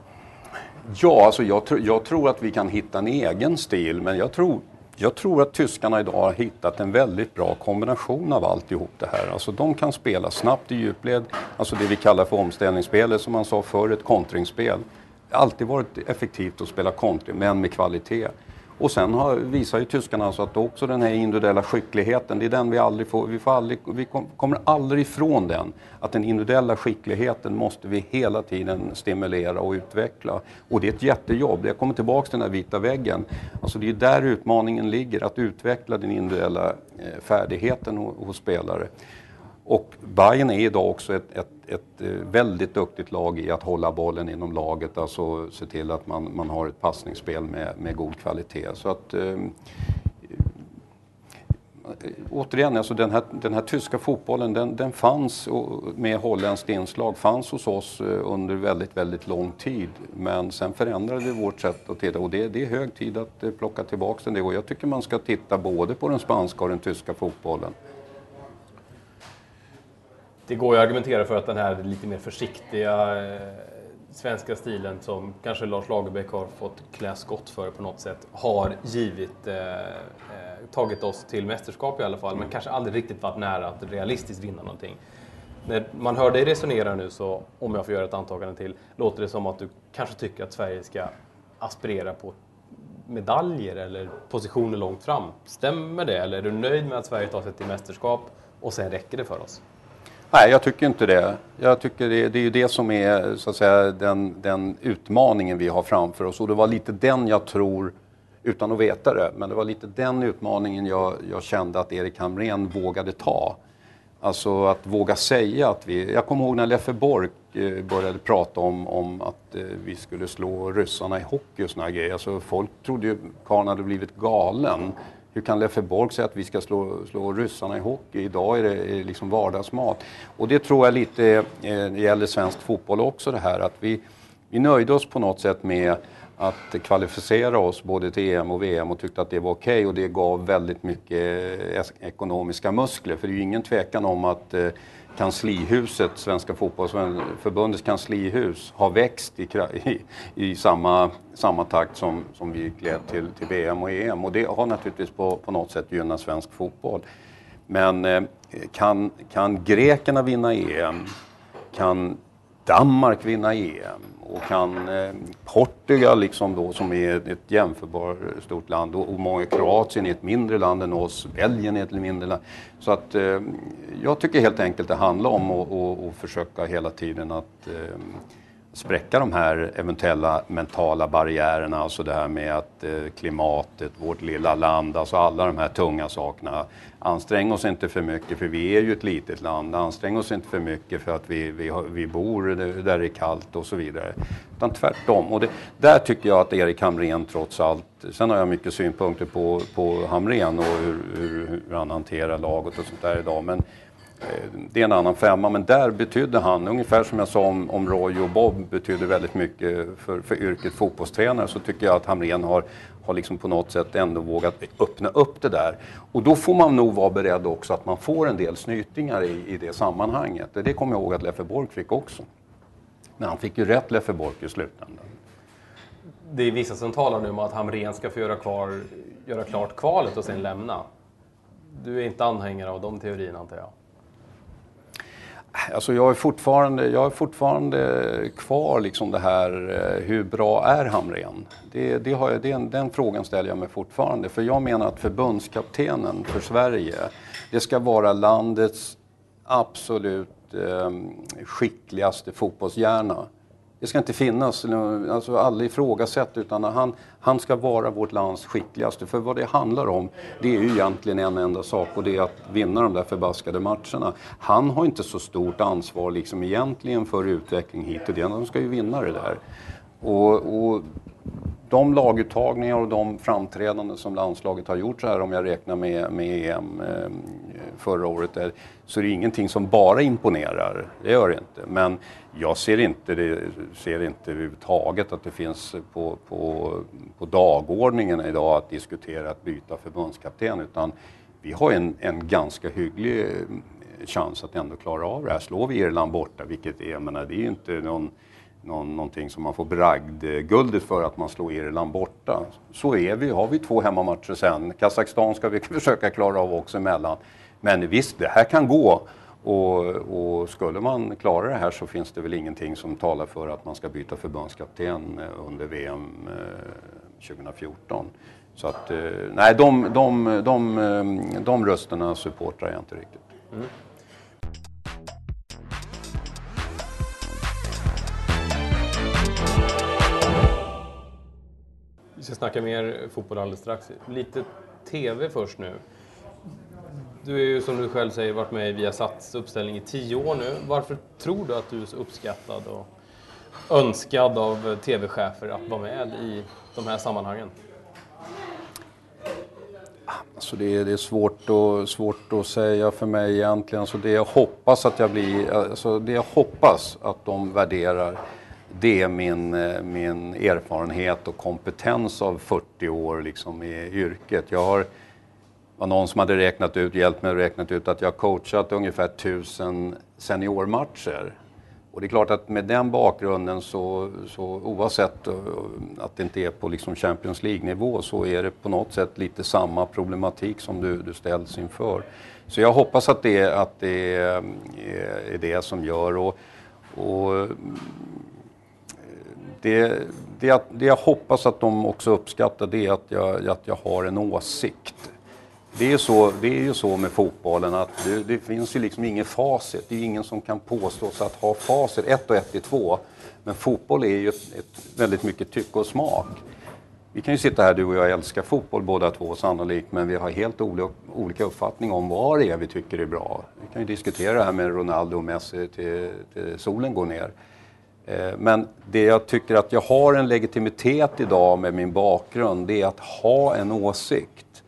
Ja, alltså jag, tr jag tror att vi kan hitta en egen stil men jag tror jag tror att tyskarna idag har hittat en väldigt bra kombination av alltihop det här. Alltså de kan spela snabbt i djupled, alltså det vi kallar för omställningsspelet som man sa förr, ett kontringsspel alltid varit effektivt att spela kontring, men med kvalitet. Och sen har, visar ju tyskarna alltså att också den här individuella skickligheten, det är den vi aldrig får, vi, får aldrig, vi kommer aldrig ifrån den. Att den individuella skickligheten måste vi hela tiden stimulera och utveckla. Och det är ett jättejobb. Jag kommer tillbaka till den här vita väggen. Alltså det är där utmaningen ligger, att utveckla den individuella eh, färdigheten hos spelare. Och Bayern är idag också ett, ett, ett, eh, väldigt duktigt lag i att hålla bollen inom laget, alltså se till att man, man har ett passningsspel med, med god kvalitet. Så att, eh, eh återigen, alltså den, här, den här tyska fotbollen den, den fanns med holländskt inslag, fanns hos oss eh, under väldigt, väldigt lång tid. Men sen förändrade vi vårt sätt att titta och det, det är hög tid att plocka tillbaka den. Och jag tycker man ska titta både på den spanska och den tyska fotbollen det går ju att argumentera för att den här lite mer försiktiga eh, svenska stilen som kanske Lars Lagerbäck har fått klä skott för på något sätt har givit, eh, eh, tagit oss till mästerskap i alla fall, men kanske aldrig riktigt varit nära att realistiskt vinna någonting. När man hör dig resonera nu så, om jag får göra ett antagande till, låter det som att du kanske tycker att Sverige ska aspirera på medaljer eller positioner långt fram. Stämmer det? Eller är du nöjd med att Sverige tar sig till mästerskap och sen räcker det för oss? Nej, jag tycker inte det. Jag tycker det, det är ju det som är så att säga, den, den utmaningen vi har framför oss. Och det var lite den jag tror, utan att veta det, men det var lite den utmaningen jag, jag kände att Erik Hamrén vågade ta. Alltså att våga säga att vi... Jag kommer ihåg när Leffe Bork eh, började prata om, om att eh, vi skulle slå ryssarna i hockey och såna grejer. Alltså folk trodde ju karln hade blivit galen. Hur kan Leffe Bork säga att vi ska slå, slå ryssarna i hockey? Idag är det liksom vardagsmat. Och det tror jag lite eh, gäller svensk fotboll också det här att vi, vi nöjde oss på något sätt med att kvalificera oss både till EM och VM och tyckte att det var okej okay och det gav väldigt mycket eh, ekonomiska muskler. För det är ju ingen tvekan om att eh, kanslihuset, Svenska fotbollsförbundets kanslihus, har växt i, i, i, samma, samma takt som, som vi gled till, till VM och EM. Och det har naturligtvis på, på något sätt gynnat svensk fotboll. Men eh, kan, kan grekerna vinna EM? Kan Danmark vinna EM? Och kan eh, Portugal, liksom då, som är ett jämförbart eh, stort land, och, och många Kroatien är ett mindre land än oss, Belgien är ett mindre land. Så att eh, jag tycker helt enkelt det handlar om att försöka hela tiden att eh, spräcka de här eventuella mentala barriärerna, alltså det här med att eh, klimatet, vårt lilla land, alltså alla de här tunga sakerna. Ansträng oss inte för mycket, för vi är ju ett litet land. Ansträng oss inte för mycket för att vi, vi, vi bor där det är kallt och så vidare. Utan tvärtom. Och det, där tycker jag att Erik Hamrén trots allt, sen har jag mycket synpunkter på, på Hamrén och hur, hur, hur han hanterar laget och sånt där idag. Men Eh, det är en annan femma, men där betydde han, ungefär som jag sa om, om Roy och Bob, betydde väldigt mycket för, för yrket fotbollstränare, så tycker jag att Hamrén har, har liksom på något sätt ändå vågat öppna upp det där. Och då får man nog vara beredd också att man får en del snytingar i, i det sammanhanget. Det kommer jag ihåg att Leffe Bork fick också. Men han fick ju rätt, Leffe Bork, i slutändan. Det är vissa som talar nu om att Hamrén ska få göra, kvar, göra klart kvalet och sen lämna. Du är inte anhängare av de teorierna, antar jag? Alltså jag är fortfarande, jag är fortfarande kvar liksom det här, eh, hur bra är Hamrén? Det, det har jag, den, den frågan ställer jag mig fortfarande. För jag menar att förbundskaptenen för Sverige, det ska vara landets absolut eh, skickligaste fotbollshjärna. Det ska inte finnas, alltså aldrig ifrågasätt, utan han, han ska vara vårt lands skickligaste. För vad det handlar om, det är ju egentligen en enda sak och det är att vinna de där förbaskade matcherna. Han har inte så stort ansvar liksom egentligen för utveckling hit och dit, han ska ju vinna det där. Och, och de laguttagningar och de framträdanden som landslaget har gjort så här, om jag räknar med, med EM eh, förra året, är, så är det ingenting som bara imponerar. Det gör det inte. Men jag ser inte, det, ser inte överhuvudtaget att det finns på, på, på dagordningen idag att diskutera att byta förbundskapten, utan vi har en, en ganska hygglig eh, chans att ändå klara av det här. Slår vi Irland borta, vilket är, jag menar, det är ju inte någon någon, någonting som man får bragdguldet för att man slår Irland borta. Så är vi, har vi två hemmamatcher sen. Kazakstan ska vi försöka klara av också emellan. Men visst, det här kan gå. Och, och, skulle man klara det här så finns det väl ingenting som talar för att man ska byta förbundskapten eh, under VM 2014. Eh, så att, eh, nej, de, de, de, de rösterna supportrar jag inte riktigt. Mm. Ska snacka mer fotboll alldeles strax. Lite TV först nu. Du är ju som du själv säger varit med i Viasats uppställning i tio år nu. Varför tror du att du är så uppskattad och önskad av TV-chefer att vara med i de här sammanhangen? Alltså det, är, det är svårt, och, svårt att säga för mig egentligen. Alltså det jag hoppas att jag blir, alltså det jag hoppas att de värderar det är min, eh, min erfarenhet och kompetens av 40 år liksom i yrket. Jag har, var någon som hade räknat ut, hjälpt mig att räkna ut att jag har coachat ungefär 1000 seniormatcher. Och det är klart att med den bakgrunden så, så oavsett eh, att det inte är på liksom Champions League-nivå så är det på något sätt lite samma problematik som du, du ställs inför. Så jag hoppas att det, att det är, är det som gör och, och det, det, det jag hoppas att de också uppskattar det är att jag, att jag har en åsikt. Det är, så, det är ju så med fotbollen att det, det finns ju liksom ingen facit. Det är ingen som kan påstå sig att ha facit. Ett och ett är två. Men fotboll är ju ett, ett väldigt mycket tycke och smak. Vi kan ju sitta här, du och jag älskar fotboll båda två sannolikt, men vi har helt olika uppfattning om vad det är vi tycker är bra. Vi kan ju diskutera det här med Ronaldo och Messi till, till solen går ner. Eh, men det jag tycker att jag har en legitimitet idag med min bakgrund, det är att ha en åsikt.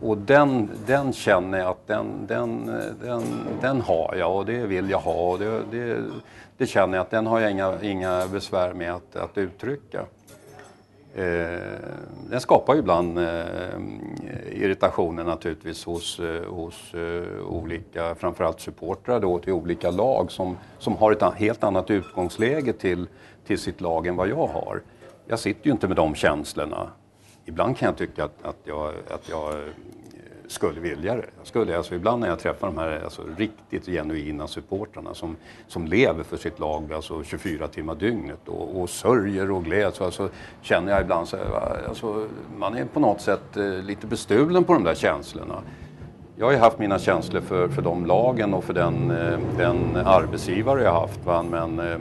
Och den, den känner jag att den, den, den, den har jag och det vill jag ha. Och det, det, det känner jag att den har jag inga, inga besvär med att, att uttrycka. Eh, den skapar ju ibland eh, irritationer naturligtvis hos, eh, hos eh, olika, framförallt supportrar då till olika lag som, som har ett helt annat utgångsläge till, till sitt lag än vad jag har. Jag sitter ju inte med de känslorna. Ibland kan jag tycka att, att, jag, att jag skulle vilja det. Jag skulle, alltså ibland när jag träffar de här alltså, riktigt genuina supportrarna som, som lever för sitt lag alltså, 24 timmar dygnet och, och sörjer och gläds. Alltså, känner jag ibland så alltså, man är på något sätt eh, lite bestulen på de där känslorna. Jag har ju haft mina känslor för, för de lagen och för den, eh, den arbetsgivare jag har haft. Va? Men eh,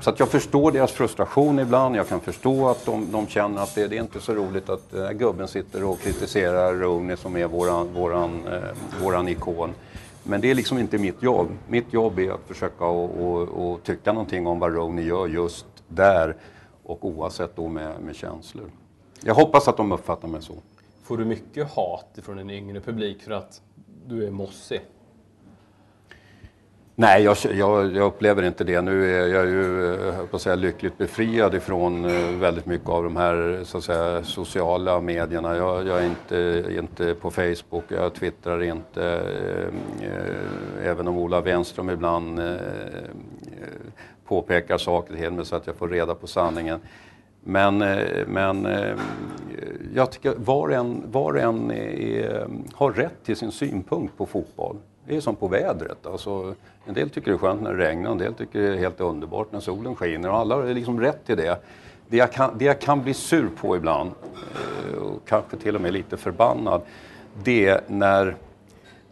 så att jag förstår deras frustration ibland. Jag kan förstå att de, de känner att det, det, är inte så roligt att äh, gubben sitter och kritiserar Rooney som är våran, våran, äh, våran ikon. Men det är liksom inte mitt jobb. Mitt jobb är att försöka och, och, och tycka någonting om vad Rooney gör just där och oavsett då med, med känslor. Jag hoppas att de uppfattar mig så. Får du mycket hat från en yngre publik för att du är mossig? Nej, jag, jag, jag, upplever inte det. Nu är jag ju eh, jag säga, lyckligt befriad ifrån eh, väldigt mycket av de här så att säga, sociala medierna. Jag, jag är inte, inte på Facebook, jag twittrar inte. Eh, eh även om Ola Wenström ibland påpekar saker till mig så att jag får reda på sanningen. Men, men jag tycker var och en, var och en är, har rätt till sin synpunkt på fotboll. Det är som på vädret. Alltså, en del tycker det är skönt när det regnar, en del tycker det är helt underbart när solen skiner. Och alla har liksom rätt till det. Det jag, kan, det jag kan bli sur på ibland, eh, och kanske till och med lite förbannad, det är när,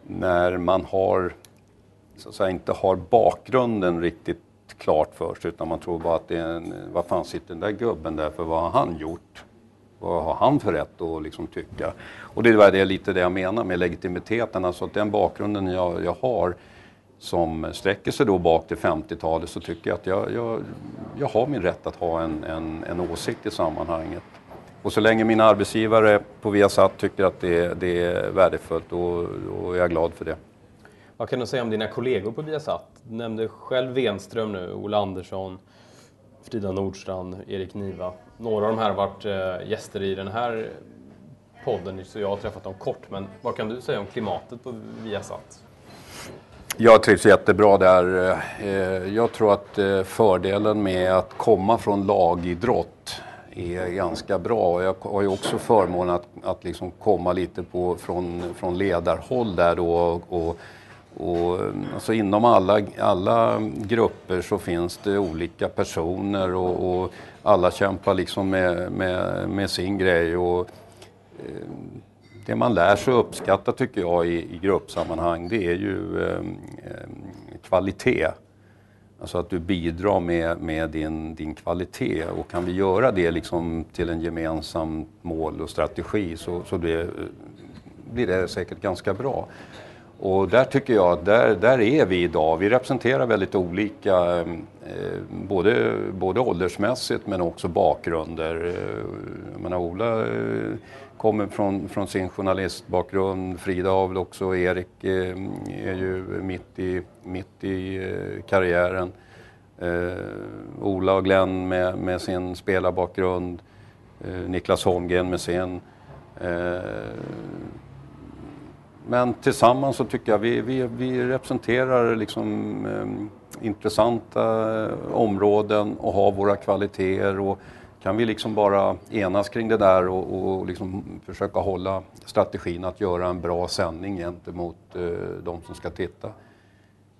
när man har, så att säga, inte har bakgrunden riktigt klart för sig utan man tror bara att det är en, vad fan sitter den där gubben där för, vad har han gjort? Vad har han för rätt att liksom tycka? Och det är lite det jag menar med legitimiteten, alltså att den bakgrunden jag, jag har som sträcker sig då bak till 50-talet så tycker jag att jag, jag, jag har min rätt att ha en, en, en åsikt i sammanhanget. Och så länge mina arbetsgivare på Viasat tycker att det, det är värdefullt, då, då är jag glad för det. Vad kan du säga om dina kollegor på Viasat? Du nämnde själv Wenström nu, Ola Andersson, Frida Nordstrand, Erik Niva. Några av de här har varit eh, gäster i den här podden, så jag har träffat dem kort. Men vad kan du säga om klimatet på Viasat? Jag trivs jättebra där. Eh, jag tror att eh, fördelen med att komma från lagidrott är ganska bra. Jag har ju också förmånen att, att liksom komma lite på, från, från ledarhåll där då. Och, och, Mm, alltså inom alla, alla grupper så finns det olika personer och, och alla kämpar liksom med, med, med sin grej. Och, eh, det man lär sig att uppskatta tycker jag i, i gruppsammanhang det är ju eh, kvalitet. Alltså att du bidrar med, med din, din kvalitet och kan vi göra det liksom till en gemensam mål och strategi så, så det, eh, blir det säkert ganska bra. Och där tycker jag att där, där är vi idag. Vi representerar väldigt olika, eh, både, både åldersmässigt men också bakgrunder. Eh, jag menar, Ola eh, kommer från, från sin journalistbakgrund. Frida har väl också, Erik eh, är ju mitt i, mitt i eh, karriären. Eh, Ola och Glenn med, med sin spelarbakgrund. Eh, Niklas Holmgren med sin. Eh, men tillsammans så tycker jag vi, vi, vi representerar liksom ehm, intressanta eh, områden och har våra kvaliteter. Och kan vi liksom bara enas kring det där och, och liksom försöka hålla strategin att göra en bra sändning gentemot eh, de som ska titta.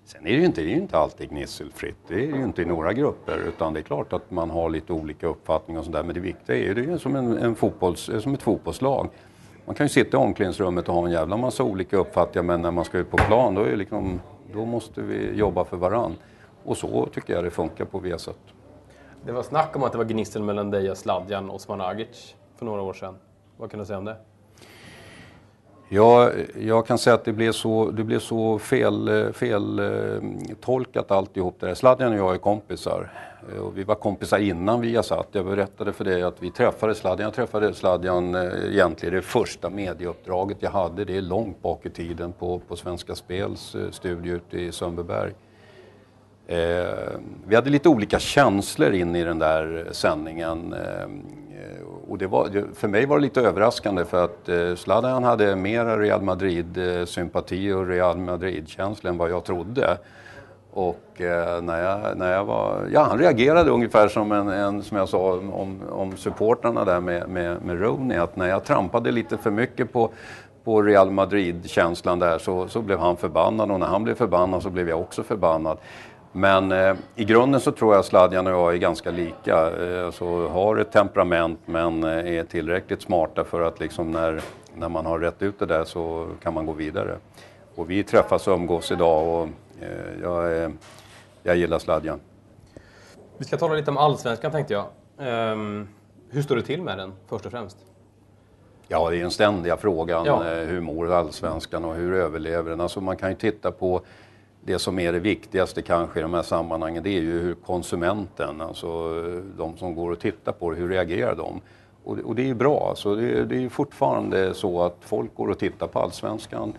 Sen är det ju inte, det är ju inte alltid gnisselfritt. Det är ju inte i några grupper utan det är klart att man har lite olika uppfattningar och sådär. Men det viktiga är ju det är ju som, en, en fotbolls, som ett fotbollslag. Man kan ju sitta i omklädningsrummet och ha en jävla massa olika uppfattningar men när man ska ut på plan då, är liksom, då måste vi jobba för varann. Och så tycker jag det funkar på Viasat. Det var snack om att det var gnissel mellan dig och Sladjan Osman Agic för några år sedan. Vad kan du säga om det? Ja, jag kan säga att det blev så, det blev så fel, eh, fel eh, tolkat alltihop det där. Sladjan och jag är kompisar. Eh, och vi var kompisar innan vi satt. Jag berättade för dig att vi träffade Sladjan. Jag träffade Sladjan egentligen det första medieuppdraget jag hade. Det är långt bak i tiden på, på Svenska Spels studio ute i Sundbyberg. Eh, vi hade lite olika känslor in i den där sändningen. Eh, och det var, för mig var det lite överraskande för att eh, Zlatan hade mer Real Madrid-sympati eh, och Real Madrid-känsla än vad jag trodde. Och eh, när, jag, när jag var... Ja, han reagerade ungefär som, en, en som jag sa om, om supportrarna där med, med, med Rooney. Att när jag trampade lite för mycket på, på Real Madrid-känslan där så, så blev han förbannad och när han blev förbannad så blev jag också förbannad. Men eh, i grunden så tror jag Sladjan och jag är ganska lika. Eh, alltså, har ett temperament men eh, är tillräckligt smarta för att liksom när, när man har rätt ut det där så kan man gå vidare. Och vi träffas och umgås idag och eh, jag, jag gillar Sladjan. Vi ska tala lite om allsvenskan tänkte jag. Um, hur står det till med den först och främst? Ja, det är den ständiga frågan. Ja. Eh, hur mår allsvenskan och hur överlever den? Alltså man kan ju titta på det som är det viktigaste kanske i de här sammanhangen det är ju hur konsumenten, alltså de som går och tittar på det, hur reagerar de? Och, och det är ju bra, alltså det, det är fortfarande så att folk går och tittar på Allsvenskan.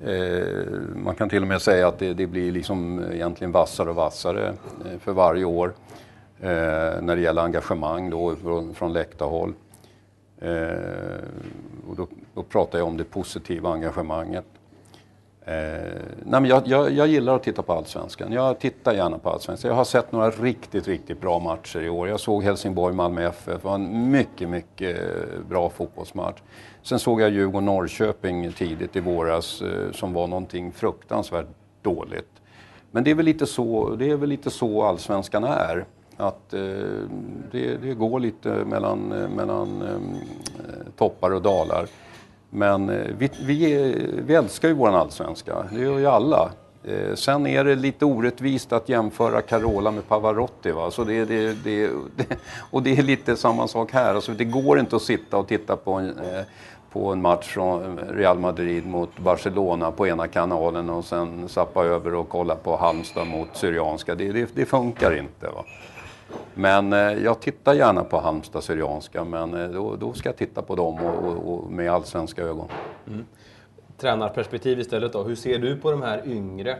Eh, man kan till och med säga att det, det, blir liksom egentligen vassare och vassare eh, för varje år eh, när det gäller engagemang då från, från läktarhåll. Eh, och då, då pratar jag om det positiva engagemanget. Eh, nej men jag, jag, jag, gillar att titta på Allsvenskan. Jag tittar gärna på Allsvenskan. Jag har sett några riktigt, riktigt bra matcher i år. Jag såg Helsingborg-Malmö FF. Det var en mycket, mycket eh, bra fotbollsmatch. Sen såg jag Djurgården-Norrköping tidigt i våras eh, som var någonting fruktansvärt dåligt. Men det är väl lite så, det är väl lite så Allsvenskan är. Att eh, det, det, går lite mellan, eh, mellan ehm, eh, toppar och dalar. Men eh, vi, vi, eh, vi älskar ju våran allsvenska, det gör ju alla. Eh, sen är det lite orättvist att jämföra Carola med Pavarotti. Va? Så det, det, det, och det är lite samma sak här. Alltså, det går inte att sitta och titta på en, eh, på en match från Real Madrid mot Barcelona på ena kanalen och sen sappa över och kolla på Halmstad mot Syrianska. Det, det, det funkar inte. Va? Men eh, jag tittar gärna på Halmstad Syrianska men eh, då, då, ska jag titta på dem och, och, och med allsvenska ögon. Mm. Tränarperspektiv istället då. Hur ser du på de här yngre,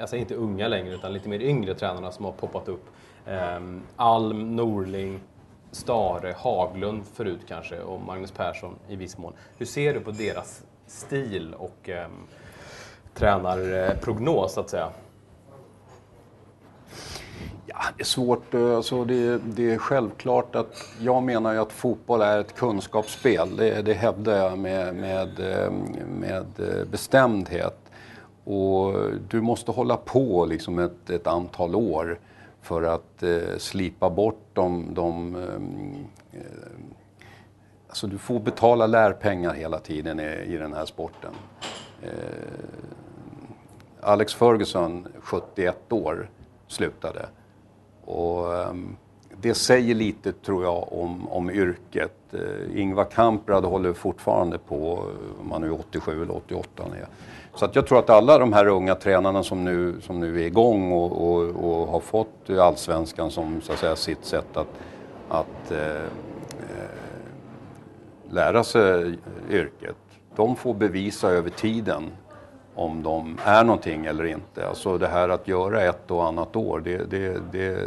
alltså inte unga längre utan lite mer yngre tränarna som har poppat upp? Um, Alm, Norling, Stare, Haglund förut kanske och Magnus Persson i viss mån. Hur ser du på deras stil och um, tränarprognos så att säga? Ja, det är svårt. Eh, alltså det, det, är självklart att jag menar ju att fotboll är ett kunskapsspel. Det, det hävdar jag med, med, eh, med eh, bestämdhet. Och du måste hålla på liksom ett, ett antal år för att eh, slipa bort de, de eh, Alltså du får betala lärpengar hela tiden i, i den här sporten. Eh, Alex Ferguson, 71 år, slutade. Och, ehm, det säger lite, tror jag, om, om yrket. Eh, Ingvar Kamprad håller fortfarande på, om han är 87 eller 88 är. Så att jag tror att alla de här unga tränarna som nu, som nu är igång och, och, och har fått allsvenskan som så att säga, sitt sätt att, att eh, eh lära sig yrket, de får bevisa över tiden om de är någonting eller inte. Alltså det här att göra ett och annat år, det, det, det,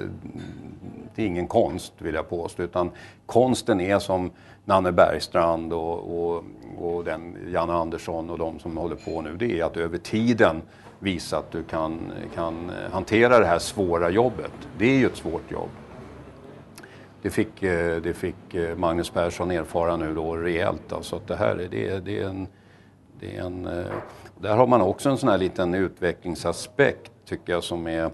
det är ingen konst vill jag påstå. Utan konsten är som Nanne Bergstrand och, och, och den Janne Andersson och de som håller på nu. Det är att över tiden visa att du kan, kan hantera det här svåra jobbet. Det är ju ett svårt jobb. Det fick, eh, det fick eh, Magnus Persson erfara nu då rejält. Alltså att det här det, det är en... Det är en eh, där har man också en sån här liten utvecklingsaspekt tycker jag som är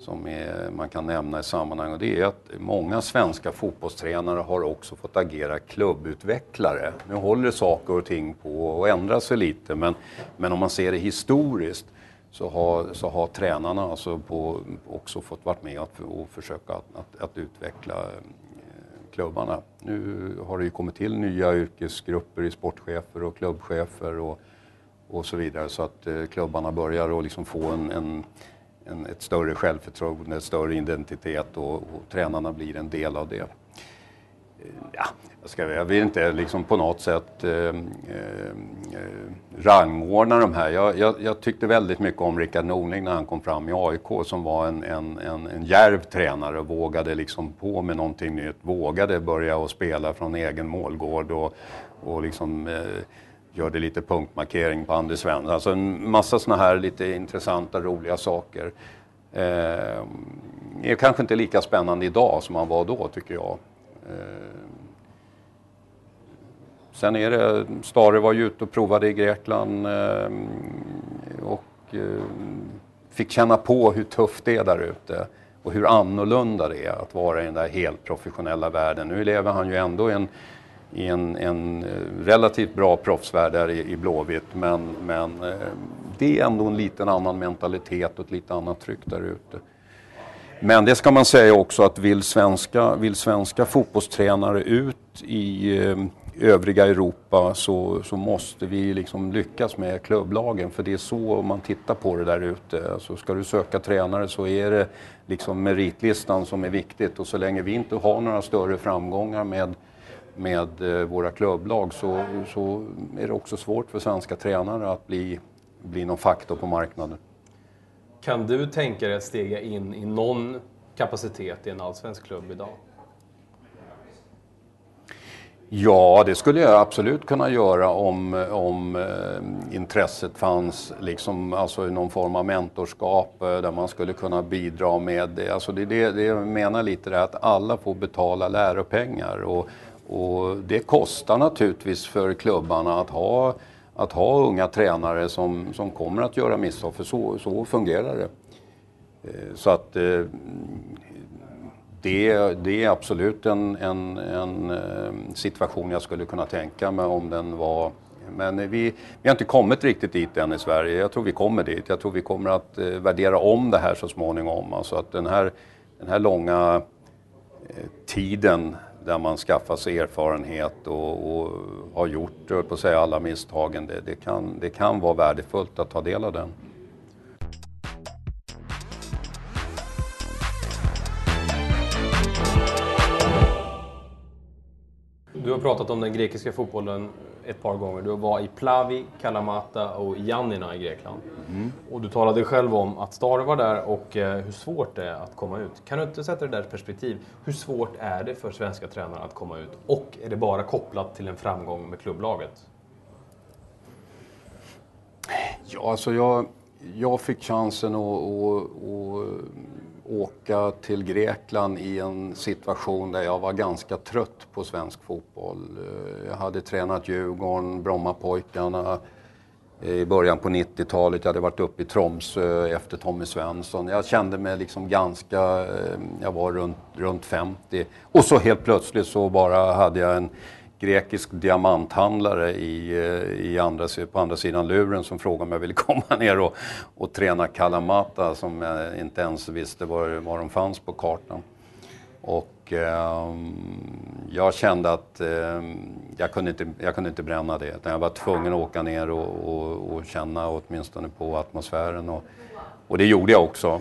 som är, man kan nämna i sammanhanget. Det är att många svenska fotbollstränare har också fått agera klubbutvecklare. Nu håller saker och ting på att ändra sig lite men, men om man ser det historiskt så har, så har tränarna alltså på, också fått vara med och, och försöka att, att, att utveckla eh, klubbarna. Nu har det ju kommit till nya yrkesgrupper i sportchefer och klubbchefer och, och så vidare så att eh, klubbarna börjar att liksom få en, en, en, ett större självförtroende, en större identitet och, och tränarna blir en del av det. Eh, ja, jag, ska, jag vill inte liksom på något sätt eh, eh, rangordna de här. Jag, jag, jag, tyckte väldigt mycket om Rickard Norling när han kom fram i AIK som var en, en, en, en järv tränare och vågade liksom på med någonting nytt. Vågade börja och spela från egen målgård och, och liksom eh, gjorde lite punktmarkering på Anders Svensson. Alltså en massa sådana här lite intressanta, roliga saker. Eh, är kanske inte lika spännande idag som han var då tycker jag. Eh, sen är det, Stare var ju ute och provade i Grekland eh, och eh, fick känna på hur tufft det är där ute och hur annorlunda det är att vara i den där helt professionella världen. Nu lever han ju ändå i en, i en, en eh, relativt bra proffsvärld där i, i Blåvitt men, men eh, det är ändå en liten annan mentalitet och ett lite annat tryck där ute. Men det ska man säga också att vill svenska, vill svenska fotbollstränare ut i eh, övriga Europa så, så måste vi liksom lyckas med klubblagen för det är så man tittar på det där ute. Alltså ska du söka tränare så är det liksom meritlistan som är viktigt och så länge vi inte har några större framgångar med, med eh, våra klubblag så, så är det också svårt för svenska tränare att bli, bli någon faktor på marknaden. Kan du tänka dig att stega in i någon kapacitet i en allsvensk klubb idag? Ja, det skulle jag absolut kunna göra om, om eh, intresset fanns liksom, alltså någon form av mentorskap eh, där man skulle kunna bidra med det. Alltså det, det, det jag menar lite det att alla får betala läropengar och, och det kostar naturligtvis för klubbarna att ha att ha unga tränare som, som kommer att göra misstag, för så, så fungerar det. Eh, så att eh, det, det är absolut en, en, en, eh, situation jag skulle kunna tänka mig om den var men vi, vi har inte kommit riktigt dit än i Sverige. Jag tror vi kommer dit. Jag tror vi kommer att värdera om det här så småningom. Alltså att den här, den här långa tiden där man skaffar sig erfarenhet och, och har gjort, på att säga, alla misstagen. Det, det, kan, det kan vara värdefullt att ta del av den. Pratat om den grekiska fotbollen ett par gånger. Du var i Plavi, Kalamata och Janina i Grekland. Mm. Och du talade själv om att Stare var där och eh, hur svårt det är att komma ut. Kan du inte sätta det där i perspektiv? Hur svårt är det för svenska tränare att komma ut? Och är det bara kopplat till en framgång med klubblaget? Ja, alltså jag, jag fick chansen att åka till Grekland i en situation där jag var ganska trött på svensk fotboll. Eh, jag hade tränat Djurgården, Brommapojkarna eh, i början på 90-talet. Jag hade varit uppe i Tromsö efter Tommy Svensson. Jag kände mig liksom ganska, eh, jag var runt, runt 50. Och så helt plötsligt så bara hade jag en grekisk diamanthandlare i, eh, i andra, på andra sidan luren som frågade om jag ville komma ner och, och träna Kalamata som jag inte ens visste var, var de fanns på kartan. Och eh, jag kände att eh, jag, kunde inte, jag kunde inte bränna det. Utan jag var tvungen att åka ner och, och, och känna åtminstone på atmosfären. Och, och det gjorde jag också.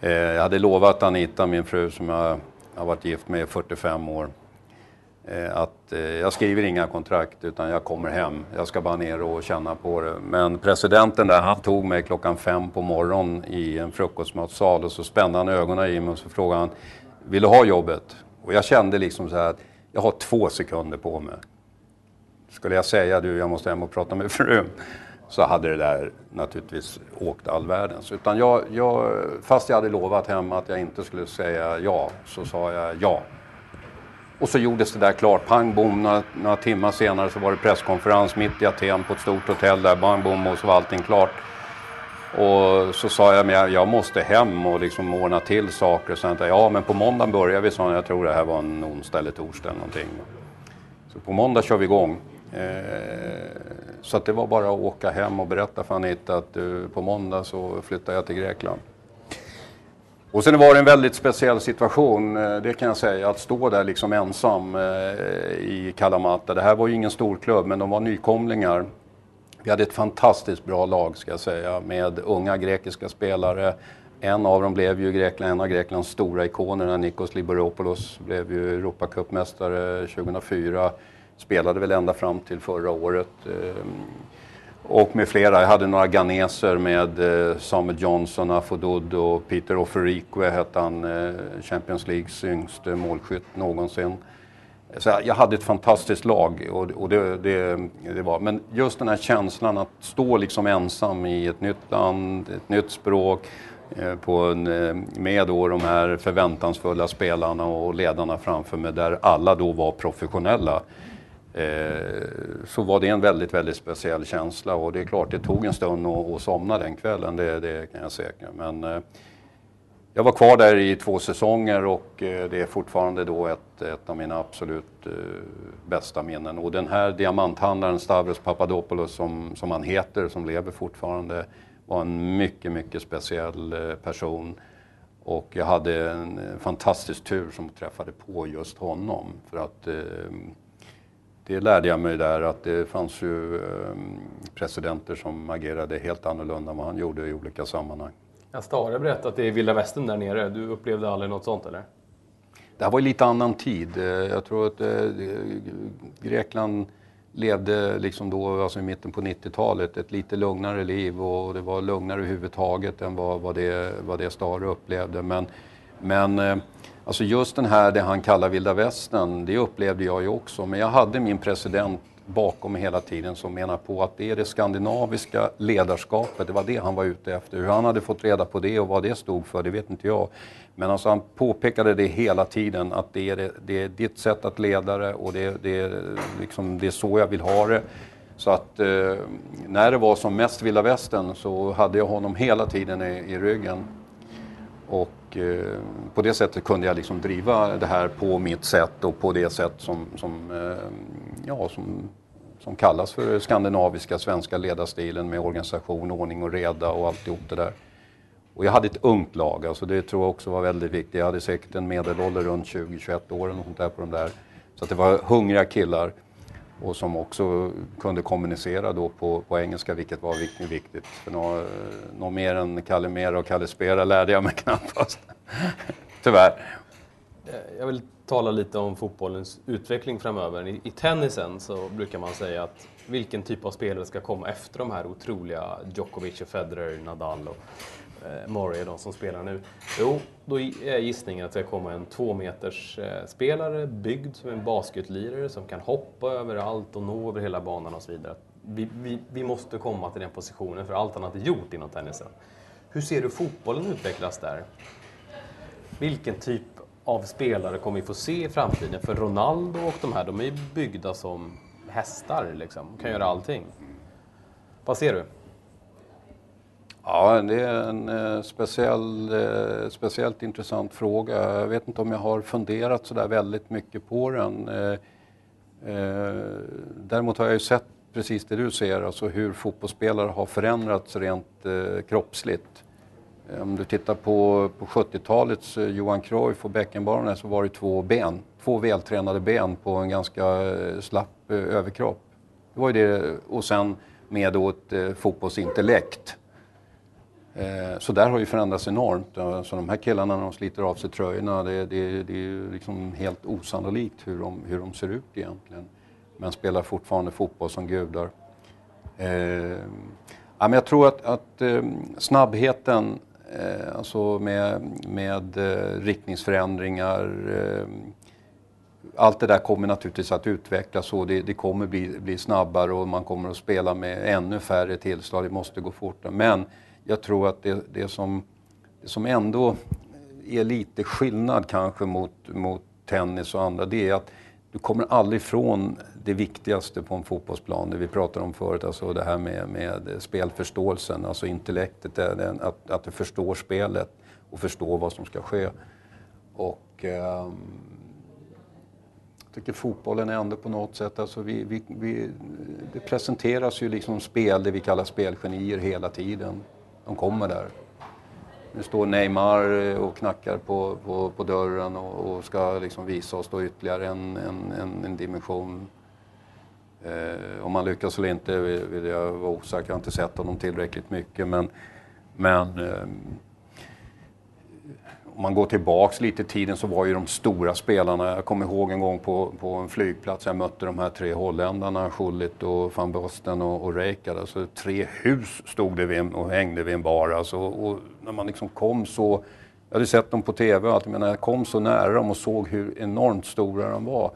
Eh, jag hade lovat Anita, min fru som jag har varit gift med i 45 år, Eh, att eh, jag skriver inga kontrakt utan jag kommer hem. Jag ska bara ner och känna på det. Men presidenten där, han tog mig klockan fem på morgonen i en frukostmatsal och så spände han ögonen i mig och så frågade han vill du ha jobbet. Och jag kände liksom så här att jag har två sekunder på mig. Skulle jag säga du, jag måste hem och prata med frun, så hade det där naturligtvis åkt all världens. Utan jag, jag, fast jag hade lovat hem att jag inte skulle säga ja, så sa jag ja. Och så gjordes det där klart, pang bom, några, några timmar senare så var det presskonferens mitt i Aten på ett stort hotell där, bang bom och så var allting klart. Och så sa jag, men jag, måste hem och liksom ordna till saker. Och sånt där. Ja, men på måndag börjar vi, sa Jag tror det här var en onsdag eller torsdag eller någonting. Så på måndag kör vi igång. Eh, så att det var bara att åka hem och berätta för Anita att uh, på måndag så flyttar jag till Grekland. Och sen var det en väldigt speciell situation, eh, det kan jag säga, att stå där liksom ensam eh, i Kalamata. Det här var ju ingen stor klubb, men de var nykomlingar. Vi hade ett fantastiskt bra lag ska jag säga med unga grekiska spelare. En av dem blev ju Grekland, en av Greklands stora ikoner, Nikos Liberopoulos, blev ju Europacupmästare 2004. Spelade väl ända fram till förra året. Ehm, och med flera, jag hade några ghaneser med eh, Samuel Johnson, Afodud och Peter Offerikwe hette han, eh, Champions Leagues yngste målskytt någonsin. Så jag hade ett fantastiskt lag och, och det, det, det, var. Men just den här känslan att stå liksom ensam i ett nytt land, ett nytt språk, eh, på en, eh, med då de här förväntansfulla spelarna och ledarna framför mig där alla då var professionella. Eh, så var det en väldigt, väldigt speciell känsla och det är klart det tog en stund att, att somna den kvällen, det, det kan jag säga. Men eh, jag var kvar där i två säsonger och eh, det är fortfarande då ett, ett av mina absolut eh, bästa minnen. Och den här diamanthandlaren Stavros Papadopoulos som, som han heter, som lever fortfarande, var en mycket, mycket speciell eh, person. Och jag hade en fantastisk tur som träffade på just honom. För att eh, det lärde jag mig där att det fanns ju presidenter som agerade helt annorlunda än vad han gjorde i olika sammanhang. Stare berättade att det är vilda västern där nere. Du upplevde aldrig något sånt eller? Det här var ju lite annan tid. Eh, jag tror att eh, Grekland levde liksom då, alltså i mitten på 90-talet, ett lite lugnare liv och det var lugnare överhuvudtaget än vad, vad, det, vad det Stare upplevde. Men, men eh, alltså just den här, det han kallar vilda västern, det upplevde jag ju också. Men jag hade min president bakom mig hela tiden som menar på att det är det skandinaviska ledarskapet, det var det han var ute efter. Hur han hade fått reda på det och vad det stod för, det vet inte jag. Men alltså han påpekade det hela tiden att det är, det, det är ditt sätt att leda det och det, det, är liksom, det är så jag vill ha det. Så att eh, när det var som mest vilda västern så hade jag honom hela tiden i, i ryggen. Och eh, på det sättet kunde jag liksom driva det här på mitt sätt och på det sätt som, som, eh, ja, som, som kallas för skandinaviska svenska ledarstilen med organisation, ordning och reda och alltihop det där. Och jag hade ett ungt lag, alltså det tror jag också var väldigt viktigt. Jag hade säkert en medelålder runt 20-21 år eller något där på de där. Så att det var hungriga killar och som också kunde kommunicera då på, på engelska, vilket var viktigt. viktigt. För något, något mer än Calimera och Kalispera lärde jag mig knappast. Tyvärr. Eh, jag vill tala lite om fotbollens utveckling framöver. I, I tennisen så brukar man säga att vilken typ av spelare ska komma efter de här otroliga Djokovic, och Federer, Nadal och eh, de som spelar nu. Jo, då är gissningen att det kommer en två meters eh, spelare byggd som en basketlirare som kan hoppa överallt och nå över hela banan och så vidare. Vi, vi, vi måste komma till den positionen för allt annat är gjort inom tennisen. Hur ser du fotbollen utvecklas där? Vilken typ av spelare kommer vi få se i framtiden? För Ronaldo och de här, de är ju byggda som hästar liksom, kan göra allting. Vad ser du? Ja, det är en eh, speciell, eh, speciellt intressant fråga. Jag vet inte om jag har funderat så där väldigt mycket på den. Eh, eh, däremot har jag ju sett precis det du ser, alltså hur fotbollsspelare har förändrats rent eh, kroppsligt. Eh, om du tittar på, på 70-talets Johan Cruyff och Beckenbauer så var det två ben, två vältränade ben på en ganska eh, slapp eh, överkropp. Det var ju det, och sen med då ett fotbollsintellekt Eh, så där har ju förändrats enormt. Så de här killarna när de sliter av sig tröjorna, det, det, det är liksom helt osannolikt hur de, hur de ser ut egentligen. Men spelar fortfarande fotboll som gudar. Eh, ja, men jag tror att, att eh, snabbheten Eh, alltså med, med eh, riktningsförändringar. Eh, allt det där kommer naturligtvis att utvecklas och det, det kommer bli, bli snabbare och man kommer att spela med ännu färre tillslag. Det måste gå fortare. Men jag tror att det, det, som, det som ändå är lite skillnad kanske mot, mot tennis och andra, det är att du kommer aldrig ifrån det viktigaste på en fotbollsplan, det vi pratade om förut, alltså det här med, med spelförståelsen, alltså intellektet, att, att du förstår spelet och förstår vad som ska ske. Och eh, jag tycker fotbollen är ändå på något sätt, alltså vi, vi, vi, det presenteras ju liksom spel, det vi kallar spelgenier hela tiden. De kommer där. Nu står Neymar eh, och knackar på, på, på dörren och, och, ska liksom visa oss då ytterligare en, en, en, en dimension. Eh, om han lyckas eller inte vill jag vara osäker, jag har inte sett honom tillräckligt mycket. Men, men eh, om man går tillbaks lite i tiden så var ju de stora spelarna, jag kommer ihåg en gång på, på en flygplats, jag mötte de här tre holländarna, Schullit och van Basten och, och Rijkaard. Alltså tre hus stod det vid, och hängde vid en bar. Alltså, och när man liksom kom så, jag hade sett dem på TV och allt, men när jag kom så nära dem och såg hur enormt stora de var.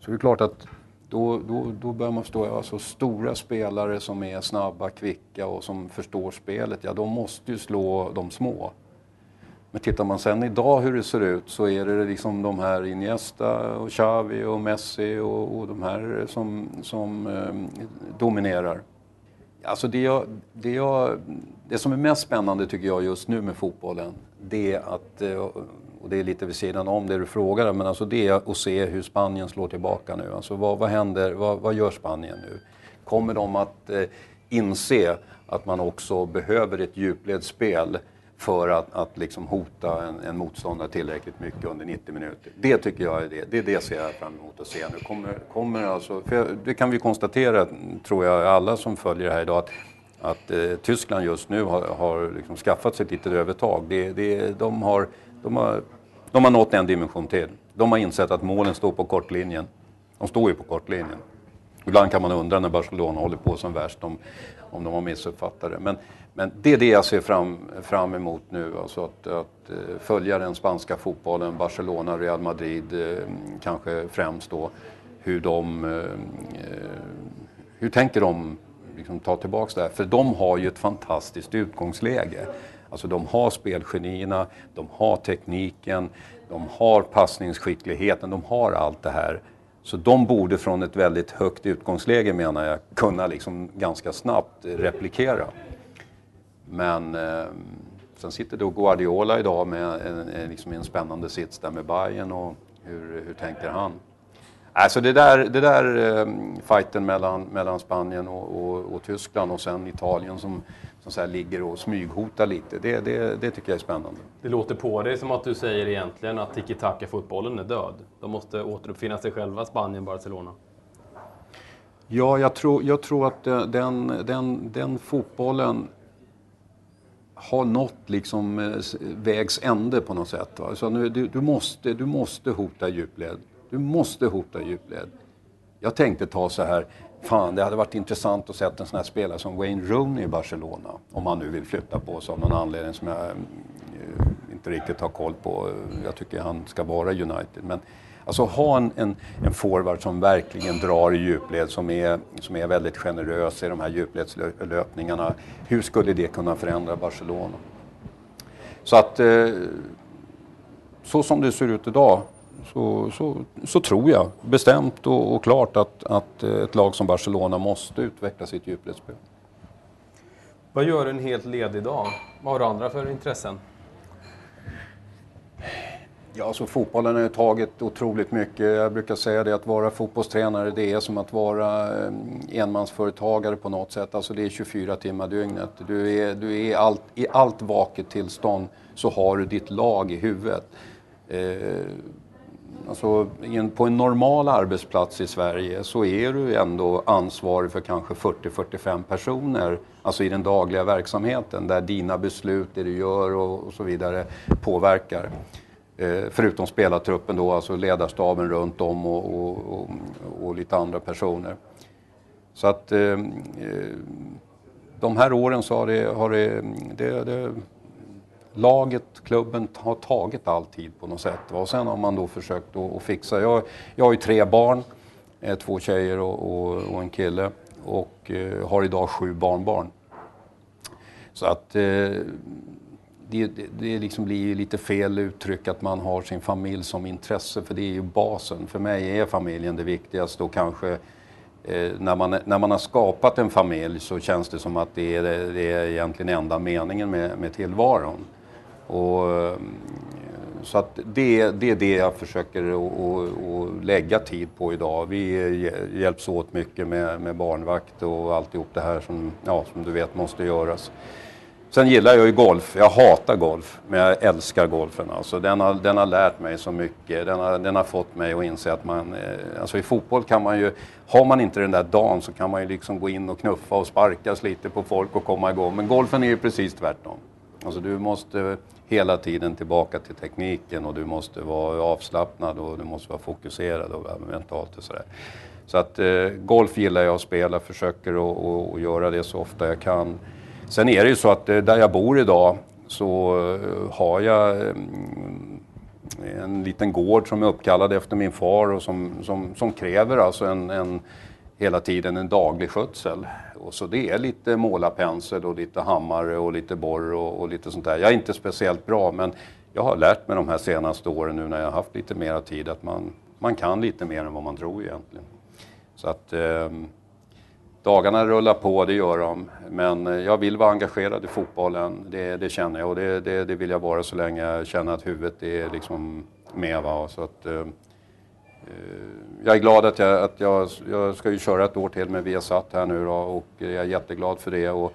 Så det är klart att då, då, då börjar man förstå, alltså stora spelare som är snabba, kvicka och som förstår spelet, ja de måste ju slå de små. Men tittar man sen idag hur det ser ut så är det liksom de här Iniesta och Xavi och Messi och, och de här som, som eh, dominerar. Alltså det, jag, det, jag, det som är mest spännande tycker jag just nu med fotbollen, det är att, eh, och det är lite vid sidan om det du frågar, men alltså det är att se hur Spanien slår tillbaka nu. Alltså vad, vad händer, vad, vad gör Spanien nu? Kommer de att eh, inse att man också behöver ett djupledsspel för att, att liksom hota en, en motståndare tillräckligt mycket under 90 minuter. Det tycker jag är det. Det är det ser jag fram emot att se nu. Kommer, kommer alltså, för det kan vi konstatera, tror jag, alla som följer det här idag, att, att eh, Tyskland just nu har, har liksom skaffat sig ett litet övertag. Det, det, de, har, de, har, de har nått en dimension till. De har insett att målen står på kortlinjen. De står ju på kortlinjen. Ibland kan man undra när Barcelona håller på som värst om, om de har missuppfattat det. Men, men det är det jag ser fram, fram emot nu, alltså att, att eh, följa den spanska fotbollen, Barcelona, Real Madrid eh, kanske främst då. Hur de, eh, hur tänker de liksom ta tillbaks det här? För de har ju ett fantastiskt utgångsläge. Alltså de har spelgenierna, de har tekniken, de har passningsskickligheten, de har allt det här. Så de borde från ett väldigt högt utgångsläge menar jag kunna liksom ganska snabbt replikera. Men eh, sen sitter då Guardiola idag med en, en, liksom en spännande sits där med Bayern och hur, hur tänker han? Alltså det där, det där eh, fighten mellan, mellan Spanien och, och, och, Tyskland och sen Italien som, som så ligger och smyghotar lite, det, det, det tycker jag är spännande. Det låter på dig som att du säger egentligen att tiki-taka-fotbollen är död. De måste återuppfinna sig själva, Spanien, Barcelona. Ja, jag tror, jag tror att den, den, den fotbollen har nått liksom eh, vägs ände på något sätt. Va? Så nu, du, du, måste, du måste hota djupled. Du måste hota djupled. Jag tänkte ta så här, fan det hade varit intressant att se en sån här spelare som Wayne Rooney i Barcelona. Om han nu vill flytta på sig av någon anledning som jag mm, eh, inte riktigt har koll på. Jag tycker han ska vara United. Men Alltså ha en, en, en forward som verkligen drar i djupled, som är, som är väldigt generös i de här djupledslöpningarna. Hur skulle det kunna förändra Barcelona? Så att eh, så som det ser ut idag så, så, så tror jag bestämt och, och, klart att, att eh, ett lag som Barcelona måste utveckla sitt djupledsspel. Vad gör en helt ledig dag? Vad har du andra för intressen? Ja, så alltså fotbollen har ju tagit otroligt mycket. Jag brukar säga det att vara fotbollstränare det är som att vara eh, enmansföretagare på något sätt. Alltså det är 24 timmar dygnet. Du är, du är allt, I allt vaket tillstånd så har du ditt lag i huvudet. Eh, alltså, på en normal arbetsplats i Sverige så är du ändå ansvarig för kanske 40-45 personer, alltså i den dagliga verksamheten där dina beslut, det du gör och, och så vidare påverkar. Eh, förutom spelartruppen då, alltså ledarstaben runt om och, och, och, och lite andra personer. Så att eh, eh, de här åren så har det, har det, det, det laget, klubben har tagit all tid på något sätt. Och sen har man då försökt att, att fixa. Jag, jag har ju tre barn, eh, två tjejer och, och, och en kille och eh, har idag sju barnbarn. Så att eh, det, det, det liksom blir lite fel uttryck att man har sin familj som intresse, för det är ju basen. För mig är familjen det viktigaste och kanske eh, när, man, när man har skapat en familj så känns det som att det är, det är egentligen enda meningen med, med tillvaron. Och, eh, så att det, det är det jag försöker att lägga tid på idag. Vi hjälps åt mycket med, med barnvakt och alltihop det här som, ja, som du vet måste göras. Sen gillar jag ju golf. Jag hatar golf, men jag älskar golfen. Alltså, den, har, den har lärt mig så mycket. Den har, den har fått mig att inse att man... Eh, alltså I fotboll kan man ju... Har man inte den där dagen så kan man ju liksom gå in och knuffa och sparkas lite på folk och komma igång. Men golfen är ju precis tvärtom. Alltså du måste hela tiden tillbaka till tekniken och du måste vara avslappnad och du måste vara fokuserad och mentalt och sådär. Så att eh, golf gillar jag att spela, försöker att göra det så ofta jag kan. Sen är det ju så att eh, där jag bor idag så eh, har jag mm, en liten gård som är uppkallad efter min far och som, som, som kräver alltså en, en, hela tiden en daglig skötsel. Och så det är lite målarpensel och lite hammare och lite borr och, och, lite sånt där. Jag är inte speciellt bra men jag har lärt mig de här senaste åren nu när jag har haft lite mera tid att man, man kan lite mer än vad man tror egentligen. Så att eh, dagarna rullar på, det gör de. Men eh, jag vill vara engagerad i fotbollen, det, det känner jag och det, det, det, vill jag vara så länge jag känner att huvudet är liksom med. Va? Så att, eh, eh jag är glad att, jag, att jag, jag ska ju köra ett år till med Viasat här nu då, och jag är jätteglad för det. Och,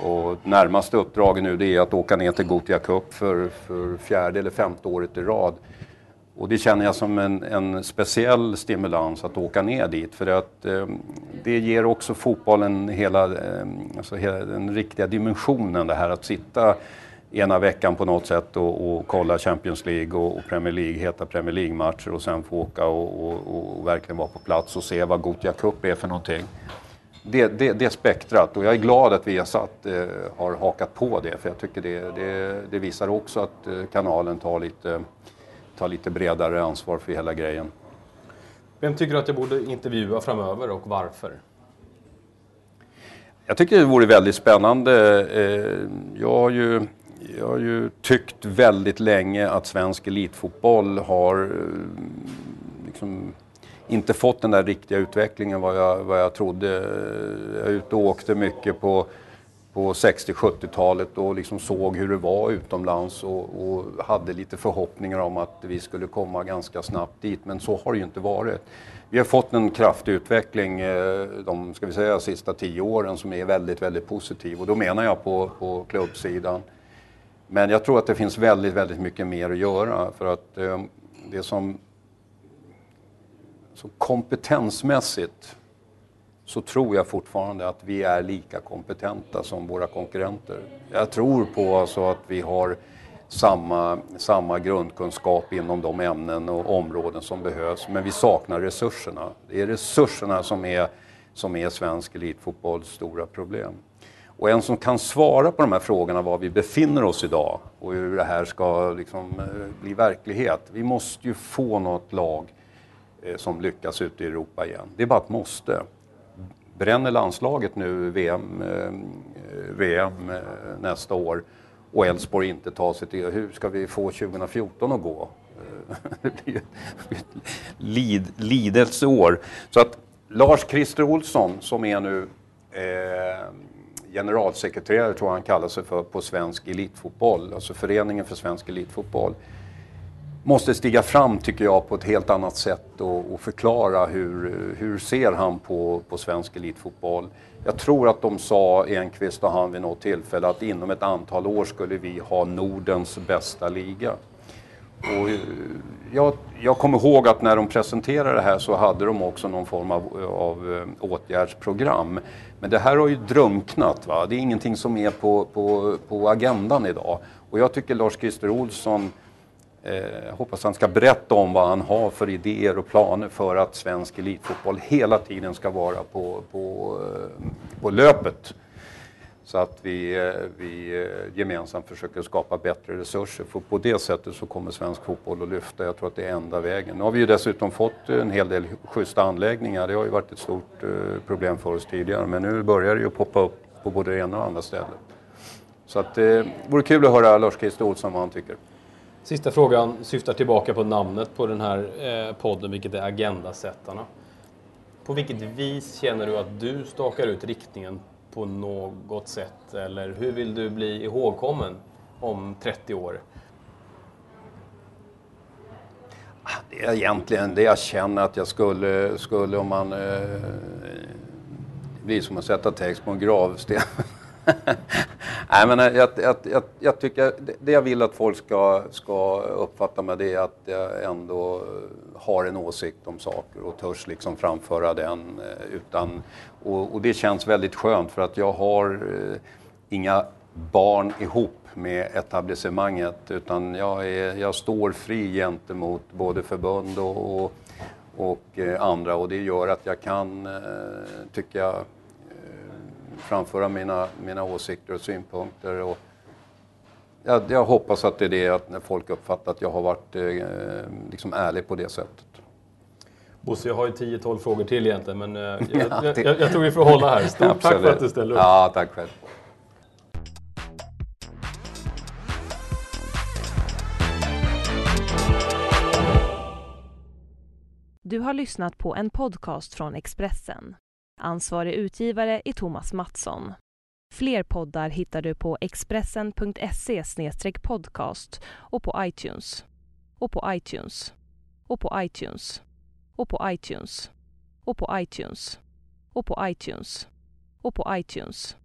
och närmaste uppdraget nu det är att åka ner till Gothia Cup för, för fjärde eller femte året i rad. Och det känner jag som en, en speciell stimulans att åka ner dit för att eh, det ger också fotbollen hela, eh, alltså hela den riktiga dimensionen det här att sitta ena veckan på något sätt och, och kolla Champions League och, och, Premier League, heta Premier League-matcher och sen få åka och, och, och, verkligen vara på plats och se vad Gothia Cup är för någonting. Det, det, det spektrat och jag är glad att Viasat eh, har hakat på det för jag tycker det, det, det visar också att eh, kanalen tar lite, tar lite bredare ansvar för hela grejen. Vem tycker du att jag borde intervjua framöver och varför? Jag tycker det vore väldigt spännande. Eh, jag har ju jag har ju tyckt väldigt länge att svensk elitfotboll har eh, liksom inte fått den där riktiga utvecklingen vad jag, vad jag trodde. Jag är ute och åkte mycket på, på 60-70-talet och liksom såg hur det var utomlands och, och, hade lite förhoppningar om att vi skulle komma ganska snabbt dit, men så har det ju inte varit. Vi har fått en kraftig utveckling eh, de ska vi säga, sista tio åren som är väldigt, väldigt positiv och då menar jag på, på klubbsidan. Men jag tror att det finns väldigt, väldigt mycket mer att göra för att eh, det som så kompetensmässigt så tror jag fortfarande att vi är lika kompetenta som våra konkurrenter. Jag tror på alltså att vi har samma, samma grundkunskap inom de ämnen och områden som behövs, men vi saknar resurserna. Det är resurserna som är, som är svensk elitfotbolls stora problem. Och en som kan svara på de här frågorna, var vi befinner oss idag och hur det här ska liksom, eh, bli verklighet. Vi måste ju få något lag eh, som lyckas ute i Europa igen. Det är bara ett måste. Bränner landslaget nu VM, eh, VM eh, nästa år och Elfsborg inte tar sig till, hur ska vi få 2014 att gå? Eh, det blir ett lid, lidelseår. Så att Lars-Christer Olsson som är nu eh, generalsekreterare, tror jag han kallar sig för, på svensk elitfotboll, alltså Föreningen för svensk elitfotboll, måste stiga fram, tycker jag, på ett helt annat sätt och, och förklara hur, hur ser han på, på svensk elitfotboll. Jag tror att de sa, Enqvist och han vid något tillfälle, att inom ett antal år skulle vi ha Nordens bästa liga. Och jag, jag kommer ihåg att när de presenterade det här så hade de också någon form av, av eh, åtgärdsprogram. Men det här har ju drunknat. Va? Det är ingenting som är på, på, på agendan idag. Och jag tycker Lars-Christer Olsson eh, hoppas han ska berätta om vad han har för idéer och planer för att svensk elitfotboll hela tiden ska vara på, på, eh, på löpet. Så att vi, eh, vi eh, gemensamt försöker skapa bättre resurser. För på det sättet så kommer svensk fotboll att lyfta. Jag tror att det är enda vägen. Nu har vi ju dessutom fått en hel del schyssta anläggningar. Det har ju varit ett stort eh, problem för oss tidigare. Men nu börjar det ju poppa upp på både det ena och andra stället. Så att det vore kul att höra Lars-Christer Olsson vad han tycker. Sista frågan syftar tillbaka på namnet på den här eh, podden, vilket är Agendasättarna. På vilket vis känner du att du stakar ut riktningen på något sätt? Eller hur vill du bli ihågkommen om 30 år? Ah, det är egentligen det jag känner att jag skulle, skulle om man... Eh, det blir som att sätta text på en gravsten. Nej, men eh, jag, jag, jag, jag, tycker, det jag vill att folk ska, ska uppfatta med det är att jag ändå eh, har en åsikt om saker och törs liksom framföra den. Eh, utan, och, och det känns väldigt skönt för att jag har eh, inga barn ihop med etablissemanget utan jag, är, jag står fri gentemot både förbund och, och, och andra och det gör att jag kan, tycker jag, framföra mina, mina åsikter och synpunkter. Och jag, jag hoppas att det är det att när folk uppfattar att jag har varit eh, liksom ärlig på det sättet. Bosse, jag har ju 10-12 frågor till egentligen, men eh, jag, ja, jag, jag, jag, tror vi får hålla här. Stort tack för att du ställde upp. Ja, tack själv. Du har lyssnat på en podcast från Expressen. Ansvarig utgivare är Thomas Mattsson. Fler poddar hittar du på expressen.se podcast och på iTunes. Och på iTunes. Och på iTunes. Och på iTunes. Och på iTunes. Och på iTunes. Och på iTunes.